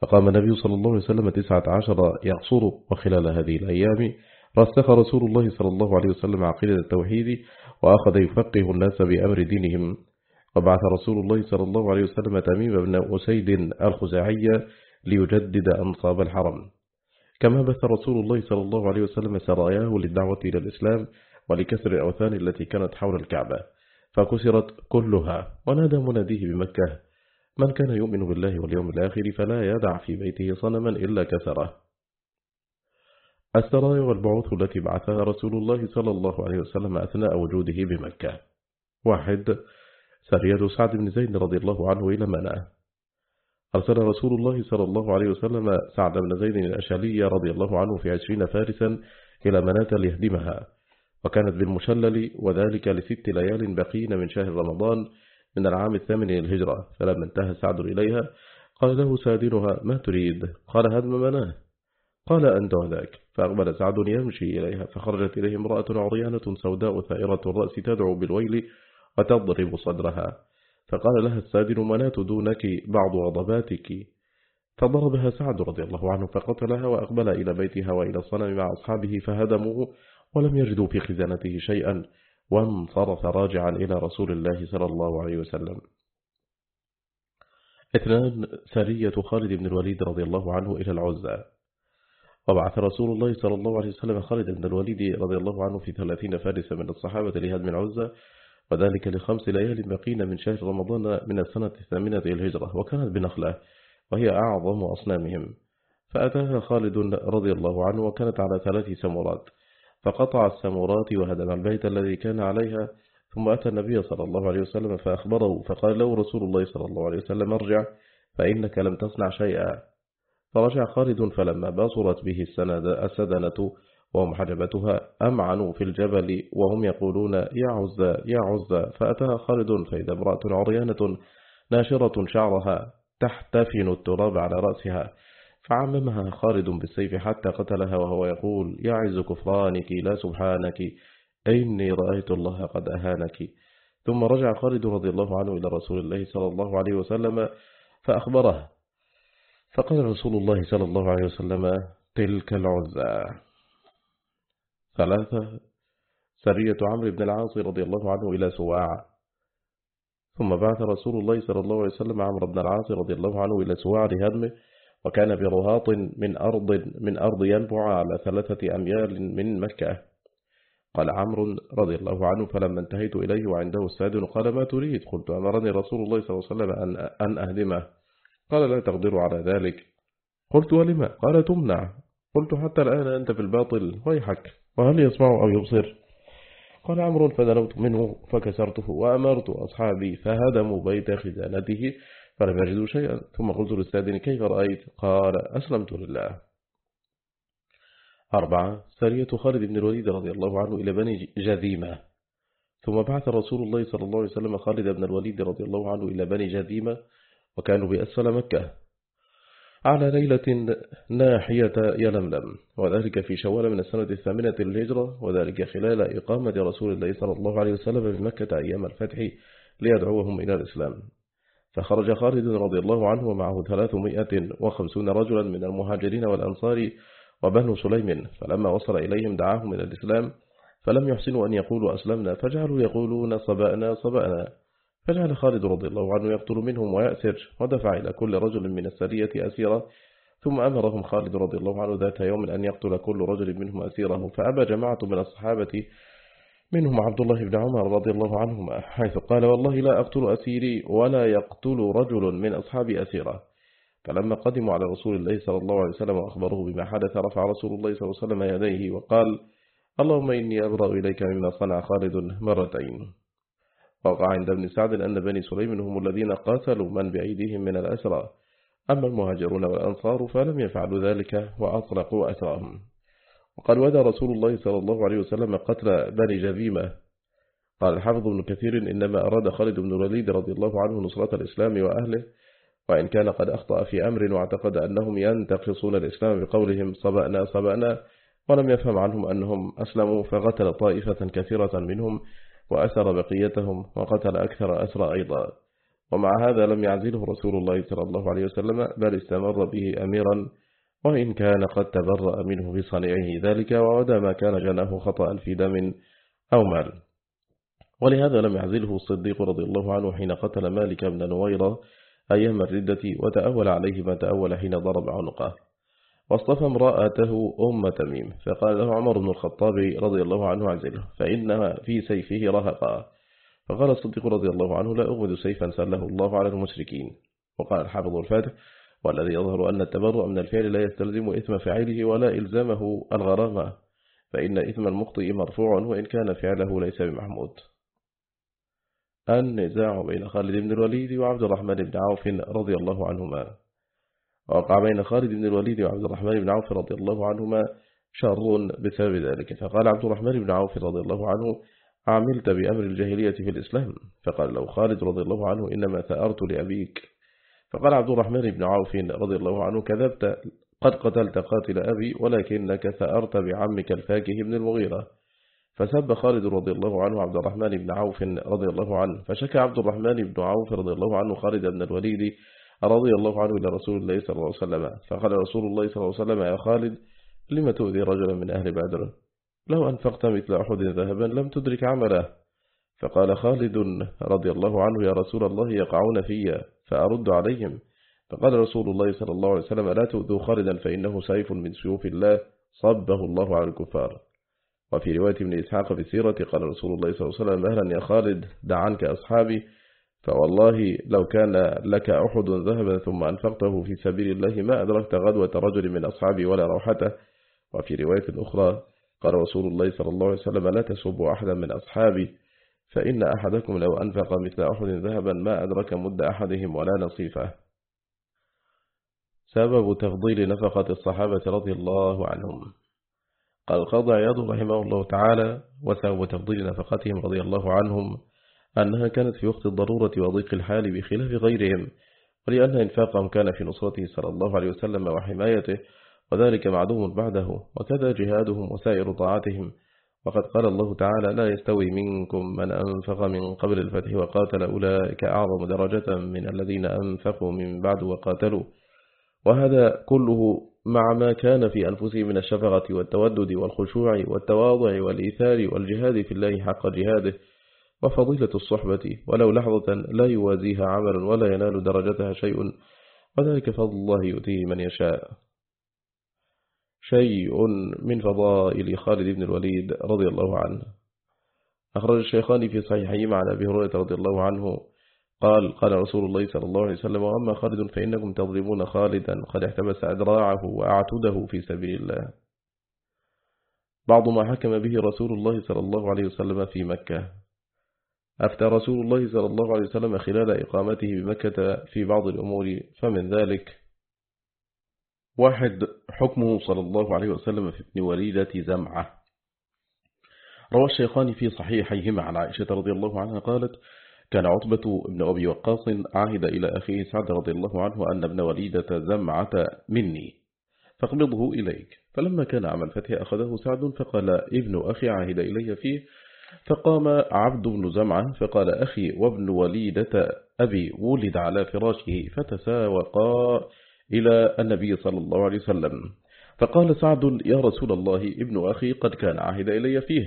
أقام النبي صلى الله عليه وسلم تسعة عشر يقصر وخلال هذه الأيام رسخ رسول الله صلى الله عليه وسلم عقيدة التوحيد وأخذ يفقه الناس بأمر دينهم. وبعث رسول الله صلى الله عليه وسلم تميم بن أسيد الخزاعي ليجدد أنصاب الحرم. كما بث رسول الله صلى الله عليه وسلم سراياه للدعوة إلى الإسلام ولكسر الأوثان التي كانت حول الكعبة. فكسرت كلها ونادى مناديه بمكة. من كان يؤمن بالله واليوم الآخر فلا يدع في بيته صنما إلا كسره. السرايا والبعوث التي بعثها رسول الله صلى الله عليه وسلم أثناء وجوده بمكة. واحد سرية سعد بن زيد رضي الله عنه إلى منى. أرسل رسول الله صلى الله عليه وسلم سعد بن زيد الأشالي رضي الله عنه في عشرين فارسا إلى مناة ليهدمها. وكانت بالمشلل وذلك لست ليال بقين من شهر رمضان من العام الثامن للهجرة فلما انتهى سعد إليها قال له سادنها ما تريد؟ قال هدم مناه. قال أنت وذاك. فأقبل سعد يمشي إليها فخرجت إليه امرأة عريانة سوداء ثائرة الرأس تدعو بالويل وتضرب صدرها. فقال لها السادن منات دونك بعض غضباتك. فضربها سعد رضي الله عنه فقتلها وأقبل إلى بيتها وإلى الصنم مع أصحابه فهدموه ولم يجدوا في خزانته شيئا وانصرف راجعا إلى رسول الله صلى الله عليه وسلم. اثنان سرية خالد بن الوليد رضي الله عنه إلى العزة وبعث رسول الله صلى الله عليه وسلم خالد بن الوليد رضي الله عنه في ثلاثين فارسا من الصحابة لهدم العزة وذلك لخمس ليال بقين من شهر رمضان من السنة الثامنة الهجرة وكانت بنخلة وهي أعظم أصنامهم. فأتاها خالد رضي الله عنه وكانت على ثلاث سمورات فقطع السمورات وهدم البيت الذي كان عليها ثم أتى النبي صلى الله عليه وسلم فأخبره فقال له رسول الله صلى الله عليه وسلم ارجع فإنك لم تصنع شيئا. فرجع خالد فلما باصرت به السدنة وهم حجبتها أمعنوا في الجبل وهم يقولون يا عزة يا عزة فأتاها خالد فإذا امرأة عريانة ناشرة شعرها تحتفن التراب على رأسها. فعممها خالد بالسيف حتى قتلها وهو يقول يعز كفرانك لا سبحانك إني رأيت الله قد أهانك. ثم رجع خالد رضي الله عنه إلى رسول الله صلى الله عليه وسلم فأخبره. فقال رسول الله صلى الله عليه وسلم تلك العزة ثلاثة سرية عمرو بن العاص رضي الله عنه إلى سواع. ثم بعث رسول الله صلى الله عليه وسلم عمرو بن العاص رضي الله عنه إلى سواع لهدمه. وكان برهاط من أرض من أرض ينبع على ثلاثة أميال من مكة قال عمرو رضي الله عنه فلما انتهيت إليه وعنده السادن قال ما تريد؟ قلت أمرني رسول الله صلى الله عليه وسلم أن أهدمه. قال لا تقدر على ذلك. قلت ولما قال تمنع. قلت حتى الآن أنت في الباطل ويحك. وهل يسمع أو يبصر؟ قال عمرو فدنوت منه فكسرته وأمرت أصحابي فهدموا بيت خزانته فلم يجدوا شيئا ثم قلت للسادن كيف رأيت؟ قال أسلمت لله. أربعة سرية خالد بن الوليد رضي الله عنه إلى بني جذيمة. ثم بعث رسول الله صلى الله عليه وسلم خالد بن الوليد رضي الله عنه إلى بني جذيمة وكانوا بأسفل مكة. على ليلة ناحية يلملم وذلك في شوال من السنة الثامنة للهجرة وذلك خلال إقامة رسول الله صلى الله عليه وسلم بمكة أيام الفتح ليدعوهم إلى الإسلام. فخرج خالد رضي الله عنه ومعه ثلاثمائة وخمسون رجلا من المهاجرين والأنصار وبنو سليم فلما وصل إليهم دعاهم إلى الإسلام فلم يحسنوا أن يقولوا أسلمنا فجعلوا يقولون صبأنا صبأنا. فجعل خالد رضي الله عنه يقتل منهم ويأسر ودفع إلى كل رجل من السرية أسيرة. ثم أمرهم خالد رضي الله عنه ذات يوم أن يقتل كل رجل منهم أسيرة فأبى جماعة من الصحابة منهم عبد الله بن عمر رضي الله عنهما حيث قال والله لا أقتل أسيري ولا يقتل رجل من أصحاب أسيرة. فلما قدموا على رسول الله صلى الله عليه وسلم وأخبروه بما حدث رفع رسول الله صلى الله عليه وسلم يديه وقال اللهم إني أبرأ إليك مما صنع خالد مرتين. وقع عند ابن سعد أن بني سليم هم الذين قاتلوا من بأيديهم من الأسرى. أما المهاجرون والأنصار فلم يفعلوا ذلك وأطلقوا أسرهم. وقد ودى رسول الله صلى الله عليه وسلم قتل بني جذيمة قال الحافظ ابن كثير إنما أراد خالد بن الوليد رضي الله عنه نصرة الإسلام وأهله وإن كان قد أخطأ في أمر واعتقد أنهم ينتقصون الإسلام بقولهم صبأنا صبأنا ولم يفهم عنهم أنهم أسلموا فقتل طائفة كثيرة منهم وأسر بقيتهم وقتل أكثر أسر أيضا. ومع هذا لم يعزله رسول الله صلى الله عليه وسلم بل استمر به أميرا وإن كان قد تبرأ منه بصنيعه ذلك وودى ما كان جناه خطأ في دم أو مال. ولهذا لم يعزله الصديق رضي الله عنه حين قتل مالك بن نويرة أيام الردة وتأول عليه ما تأول حين ضرب عنقه. واصطفى امرأته أم تميم فقال له عمر بن الخطاب رضي الله عنه عزله فإنها في سيفه رهقا. فقال الصديق رضي الله عنه لا أغمد سيفا سله الله على المشركين. وقال الحافظ الفاتح والذي يظهر أن التبرع من الفعل لا يستلزم إثم فعله ولا إلزامه الغرامة فإن إثم المخطئ مرفوع وإن كان فعله ليس بمحمود. النزاع بين خالد بن الوليد وعبد الرحمن بن عوف رضي الله عنهما. وقع بين خالد بن الوليد وعبد الرحمن بن عوف رضي الله عنهما شر بسبب ذلك. فقال عبد الرحمن بن عوف رضي الله عنه عملت بأمر الجاهلية في الإسلام فقال له خالد رضي الله عنه إنما ثأرت لأبيك فقال عبد الرحمن بن عوف رضي الله عنه كذبت قد قتلت قاتل أبي ولكنك ثأرت بعمك الفاكه بن المغيرة. فسب خالد رضي الله عنه عبد الرحمن بن عوف رضي الله عنه. فشكى عبد الرحمن بن عوف رضي الله عنه خالد بن الوليد رضي الله عنه إلى رسول الله صلى الله عليه وسلم. فقال رسول الله صلى الله عليه وسلم يا خالد لم تؤذي رجلا من أهل بدر؟ لو أنفقت مثل أحد ذهبا لم تدرك عمله. فقال خالد رضي الله عنه يا رسول الله يقعون في فأرد عليهم. فقال رسول الله صلى الله عليه وسلم لا تؤذوا خالدا فإنه سيف من سيوف الله. صبه الله على الكفار. وفي رواية ابن إسحاق في سيرة قال رسول الله صلى الله عليه وسلم أهلا يا خالد دع عنك أصحابي فوالله لو كان لك أحد ذهبا ثم أنفقته في سبيل الله ما أدركت غدوة رجل من أصحابي ولا روحته. وفي رواية أخرى قال رسول الله صلى الله عليه وسلم لا تسبوا أحدا من أصحابي فإن أحدكم لو أنفق مثل أحد ذهبا ما أدرك مد أحدهم ولا نصيفه. سبب تفضيل نفقة الصحابة رضي الله عنهم. قال القاضي عياض رحمه الله تعالى وسبب تفضيل نفقتهم رضي الله عنهم أنها كانت في وقت الضرورة وضيق الحال بخلاف غيرهم ولأن إنفاقهم كان في نصرته صلى الله عليه وسلم وحمايته وذلك معدوم بعده وكذا جهادهم وسائر طاعتهم. وقد قال الله تعالى لا يستوي منكم من أنفق من قبل الفتح وقاتل أولئك أعظم درجة من الذين أنفقوا من بعد وقاتلوا. وهذا كله مع ما كان في أنفسهم من الشفقة والتودد والخشوع والتواضع والإيثار والجهاد في الله حق جهاده وفضيلة الصحبة ولو لحظة لا يوازيها عمل ولا ينال درجتها شيء وذلك فضل الله يؤتيه من يشاء. شيء من فضائل خالد بن الوليد رضي الله عنه. أخرج الشيخان في صحيحهما عن أبي هريرة رضي الله عنه. قال قال رسول الله صلى الله عليه وسلم وأما خالد فإنكم تظلمون خالدا قد احتبس أدراعه وأعتده في سبيل الله. بعض ما حكم به رسول الله صلى الله عليه وسلم في مكة. أفتى رسول الله صلى الله عليه وسلم خلال إقامته بمكة في بعض الأمور فمن ذلك واحد حكمه صلى الله عليه وسلم في ابن وليدة زمعة. روى الشيخان في صحيحيهما عن عائشة رضي الله عنها قالت كان عطبة بن أبي وقاص عاهد إلى أخيه سعد رضي الله عنه أن ابن وليدة زمعة مني فاقبضه إليك. فلما كان عمل فتح أخذه سعد فقال ابن أخي عاهد إلي فيه. فقام عبد بن زمعة فقال أخي وابن وليدة أبي ولد على فراشه فتساوقا إلى النبي صلى الله عليه وسلم. فقال سعد يا رسول الله ابن أخي قد كان عهد إلي فيه.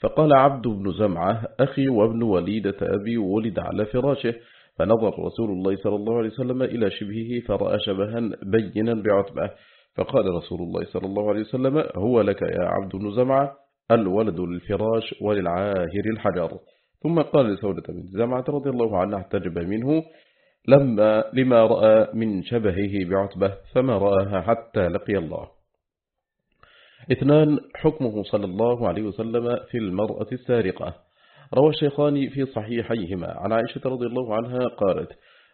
فقال عبد بن زمعة أخي وابن وليدة أبي ولد على فراشه. فنظر رسول الله صلى الله عليه وسلم إلى شبهه فرأى شبها بينا بعتبة. فقال رسول الله صلى الله عليه وسلم هو لك يا عبد بن زمعة الولد للفراش وللعاهر الحجر. ثم قال لسودة بن زمعة رضي الله عنه احتجب منه. لما لما رأى من شبهه بعتبة فما رآها حتى لقي الله. اثنان حكمه صلى الله عليه وسلم في المرأة السارقة. روى الشيخان في صحيحيهما. عن عائشة رضي الله عنها قالت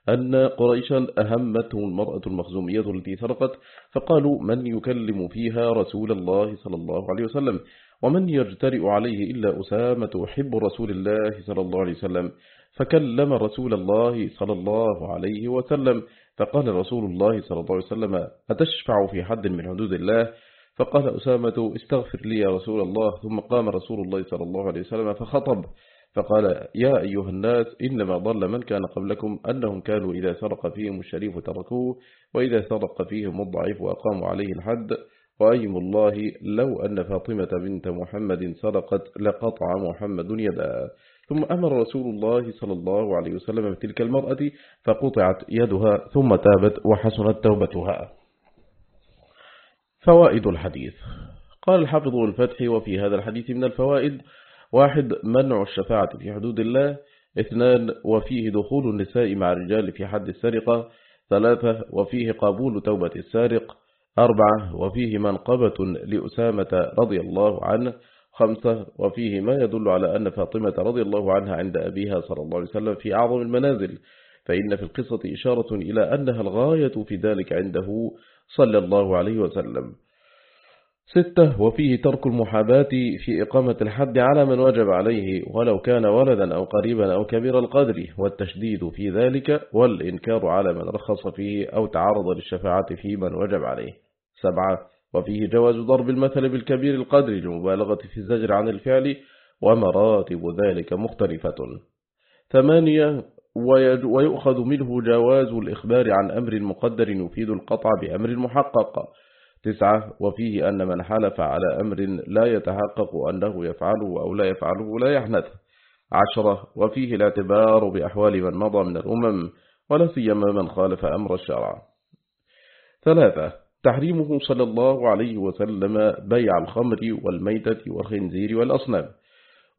أن قريشا أهمته المرأة المخزومية التي سرقت فقالوا من يكلم فيها رسول الله صلى الله عليه وسلم؟ ومن يجترئ عليه إلا أسامة حب رسول الله صلى الله عليه وسلم؟ فكلم رسول الله صلى الله عليه وسلم. فقال رسول الله صلى الله عليه وسلم أتشفع في حد من حدود الله؟ فقال أسامة استغفر لي يا رسول الله. ثم قام رسول الله صلى الله عليه وسلم فخطب. فقال يا أيها الناس إنما ضل من كان قبلكم أنهم كانوا إذا سرق فيهم الشريف تركوه وإذا سرق فيهم الضعيف وأقاموا عليه الحد. وأيم الله لو أن فاطمة بنت محمد سرقت لقطع محمد يدا. ثم أمر رسول الله صلى الله عليه وسلم بتلك المرأة فقطعت يدها ثم تابت وحسنت توبتها. فوائد الحديث. قال الحافظ الفتح وفي هذا الحديث من الفوائد واحد منع الشفاعة في حدود الله. اثنان وفيه دخول النساء مع الرجال في حد السرقة. ثلاثة وفيه قبول توبة السارق. أربعة وفيه منقبة لأسامة رضي الله عنه. خمسة وفيه ما يدل على أن فاطمة رضي الله عنها عند أبيها صلى الله عليه وسلم في أعظم المنازل فإن في القصة إشارة إلى أنها الغاية في ذلك عنده صلى الله عليه وسلم. ستة وفيه ترك المحاباة في إقامة الحد على من وجب عليه ولو كان ولدا أو قريبا أو كبير القدر والتشديد في ذلك والإنكار على من رخص فيه أو تعرض للشفاعة في من وجب عليه. سبعة وفيه جواز ضرب المثل بالكبير القدر لمبالغة في الزجر عن الفعل ومراتب ذلك مختلفة. ثمانية ويؤخذ منه جواز الإخبار عن أمر مقدر يفيد القطع بأمر محقق. تسعة وفيه أن من حلف على أمر لا يتحقق أنه يفعله أو لا يفعله لا يحنث. عشرة وفيه الاعتبار بأحوال من مضى من الأمم ولا سيما من خالف أمر الشرع. ثلاثة تحريمه صلى الله عليه وسلم بيع الخمر والميتة والخنزير والأصنام.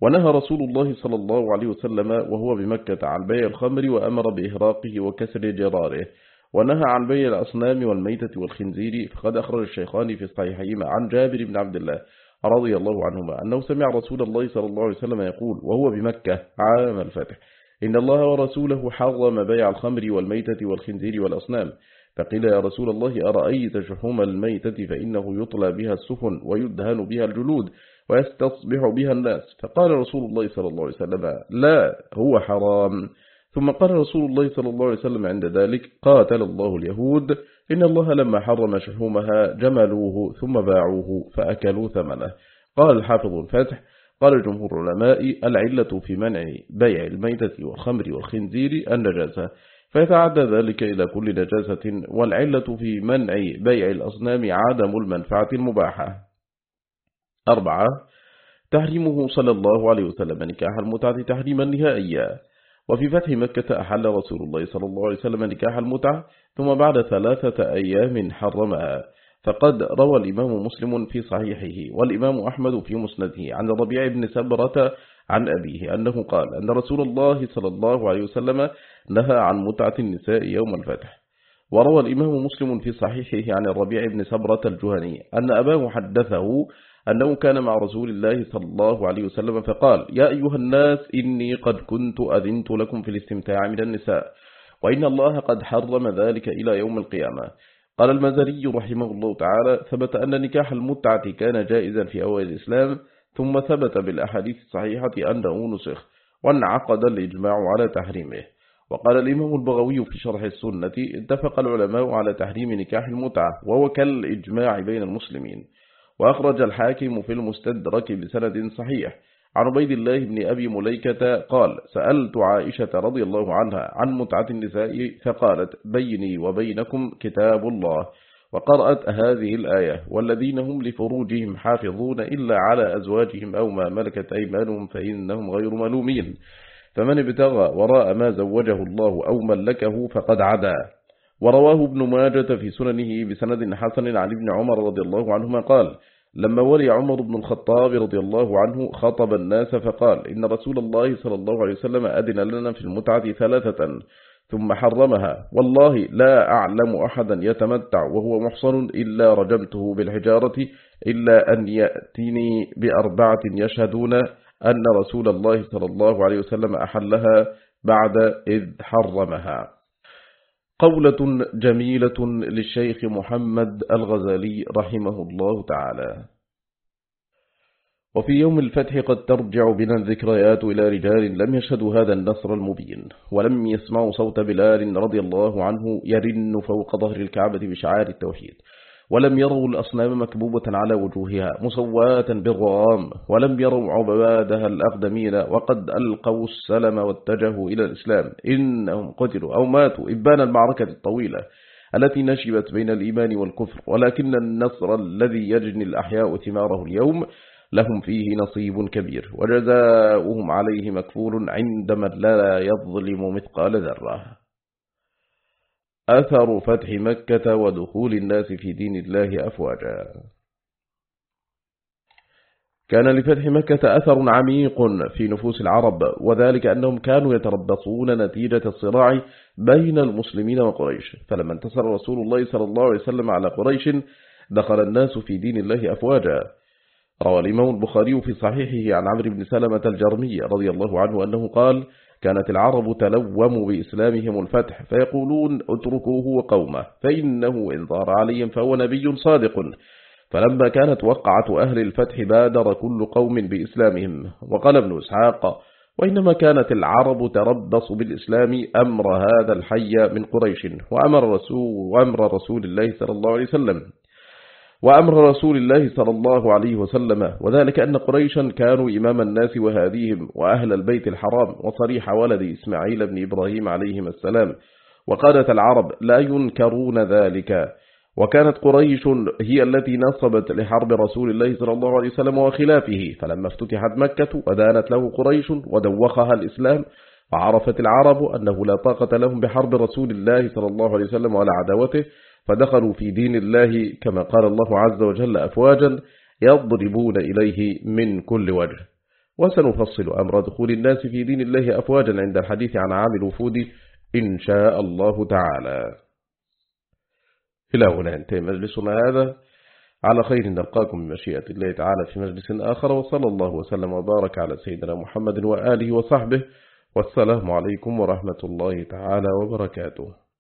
ونهى رسول الله صلى الله عليه وسلم وهو بمكة عن بيع الخمر وأمر بإهراقه وكسر جراره. ونهى عن بيع الأصنام والميتة والخنزير. فقد أخرج الشيخان في الصحيحين عن جابر بن عبد الله رضي الله عنهما أنه سمع رسول الله صلى الله عليه وسلم يقول وهو بمكة عام الفتح إن الله ورسوله حرم بيع الخمر والميتة والخنزير والأصنام. فقيل يا رسول الله أرأيت شحوم الميتة فإنه يطلى بها السفن ويدهن بها الجلود ويستصبح بها الناس؟ فقال رسول الله صلى الله عليه وسلم لا هو حرام. ثم قال رسول الله صلى الله عليه وسلم عند ذلك قاتل الله اليهود إن الله لما حرم شحومها جملوه ثم باعوه فأكلوا ثمنه. قال الحافظ الفاتح قال جمهور العلماء العلة في منع بيع الميتة والخمر والخنزير النجاسة. فيتعدى ذلك إلى كل نجاسة والعلة في منع بيع الأصنام عدم المنفعة المباحة. أربعة تحريمه صلى الله عليه وسلم نكاح المتعة تحريما نهائيا. وفي فتح مكة أحل رسول الله صلى الله عليه وسلم نكاح المتعة ثم بعد ثلاثة أيام حرمها. فقد روى الإمام مسلم في صحيحه والإمام أحمد في مسنده عن الربيع بن سبرة عن أبيه أنه قال أن رسول الله صلى الله عليه وسلم نهى عن متعة النساء يوم الفتح. وروى الإمام مسلم في صحيحه عن الربيع بن سبرة الجهني أن أباه حدثه أنه كان مع رسول الله صلى الله عليه وسلم فقال يا أيها الناس إني قد كنت أذنت لكم في الاستمتاع من النساء وإن الله قد حرم ذلك إلى يوم القيامة. قال المزري رحمه الله تعالى ثبت أن نكاح المتعة كان جائزا في أول الإسلام ثم ثبت بالأحاديث الصحيحة أنه نسخ وانعقد الإجماع على تحريمه. وقال الإمام البغوي في شرح السنة اتفق العلماء على تحريم نكاح المتعة وهو كالإجماع بين المسلمين. وأخرج الحاكم في المستدرك بسند صحيح. عن عبيد الله بن أبي مليكة قال سألت عائشة رضي الله عنها عن متعة النساء فقالت بيني وبينكم كتاب الله وقرأت هذه الآية والذين هم لفروجهم حافظون إلا على أزواجهم أو ما ملكت أيمانهم فإنهم غير ملومين. فمن ابتغى وراء ما زوجه الله أو ملكه فقد عدا. ورواه ابن ماجة في سننه بسند حسن عن ابن عمر رضي الله عنهما قال لما ولي عمر بن الخطاب رضي الله عنه خطب الناس فقال إن رسول الله صلى الله عليه وسلم أدن لنا في المتعة ثلاثة ثم حرمها. والله لا أعلم أحدا يتمتع وهو محصن إلا رجمته بالحجارة إلا أن يأتيني بأربعة يشهدون أن رسول الله صلى الله عليه وسلم أحلها بعد إذ حرمها. قولة جميلة للشيخ محمد الغزالي رحمه الله تعالى. وفي يوم الفتح قد ترجع بنا الذكريات إلى رجال لم يشهدوا هذا النصر المبين ولم يسمعوا صوت بلال رضي الله عنه يرن فوق ظهر الكعبة بشعار التوحيد. ولم يروا الأصنام مكبوبة على وجوهها مسواة بالرغام ولم يروا عبادها الأقدمين وقد ألقوا السلم واتجهوا إلى الإسلام. إنهم قتلوا أو ماتوا إبان المعركة الطويلة التي نشبت بين الإيمان والكفر ولكن النصر الذي يجني الأحياء ثماره اليوم لهم فيه نصيب كبير وجزاؤهم عليه مكفور عندما لا يظلم مثقال ذرة. أثر فتح مكة ودخول الناس في دين الله أفواجا. كان لفتح مكة أثر عميق في نفوس العرب وذلك أنهم كانوا يتربصون نتيجة الصراع بين المسلمين وقريش. فلما انتصر رسول الله صلى الله عليه وسلم على قريش دخل الناس في دين الله أفواجا. روى الإمام البخاري في صحيحه عن عمرو بن سلمة الجرمي رضي الله عنه أنه قال كانت العرب تلوم بإسلامهم الفتح فيقولون اتركوه وقومه فإنه إن ظهر عليهم فهو نبي صادق. فلما كانت وقعة أهل الفتح بادر كل قوم بإسلامهم. وقال ابن إسحاق وإنما كانت العرب تربص بالإسلام أمر هذا الحي من قريش وأمر رسول, وأمر رسول الله صلى الله عليه وسلم. وأمر رسول الله صلى الله عليه وسلم وذلك أن قريشا كانوا إمام الناس وهاديهم وأهل البيت الحرام وصريح ولد إسماعيل بن إبراهيم عليهما السلام وقالت العرب لا ينكرون ذلك. وكانت قريش هي التي نصبت لحرب رسول الله صلى الله عليه وسلم وخلافه فلما افتتحت مكة ودانت له قريش ودوخها الإسلام وعرفت العرب أنه لا طاقة لهم بحرب رسول الله صلى الله عليه وسلم ولا عداوته فدخلوا في دين الله كما قال الله عز وجل أفواجا يضربون إليه من كل وجه. وسنفصل أمر دخول الناس في دين الله أفواجا عند الحديث عن عامل وفود إن شاء الله تعالى. إلى هنا انتهي مجلسنا هذا. على خير نلقاكم بمشيئة الله تعالى في مجلس آخر وصلى الله وسلم وبارك على سيدنا محمد وآله وصحبه. والسلام عليكم ورحمة الله تعالى وبركاته.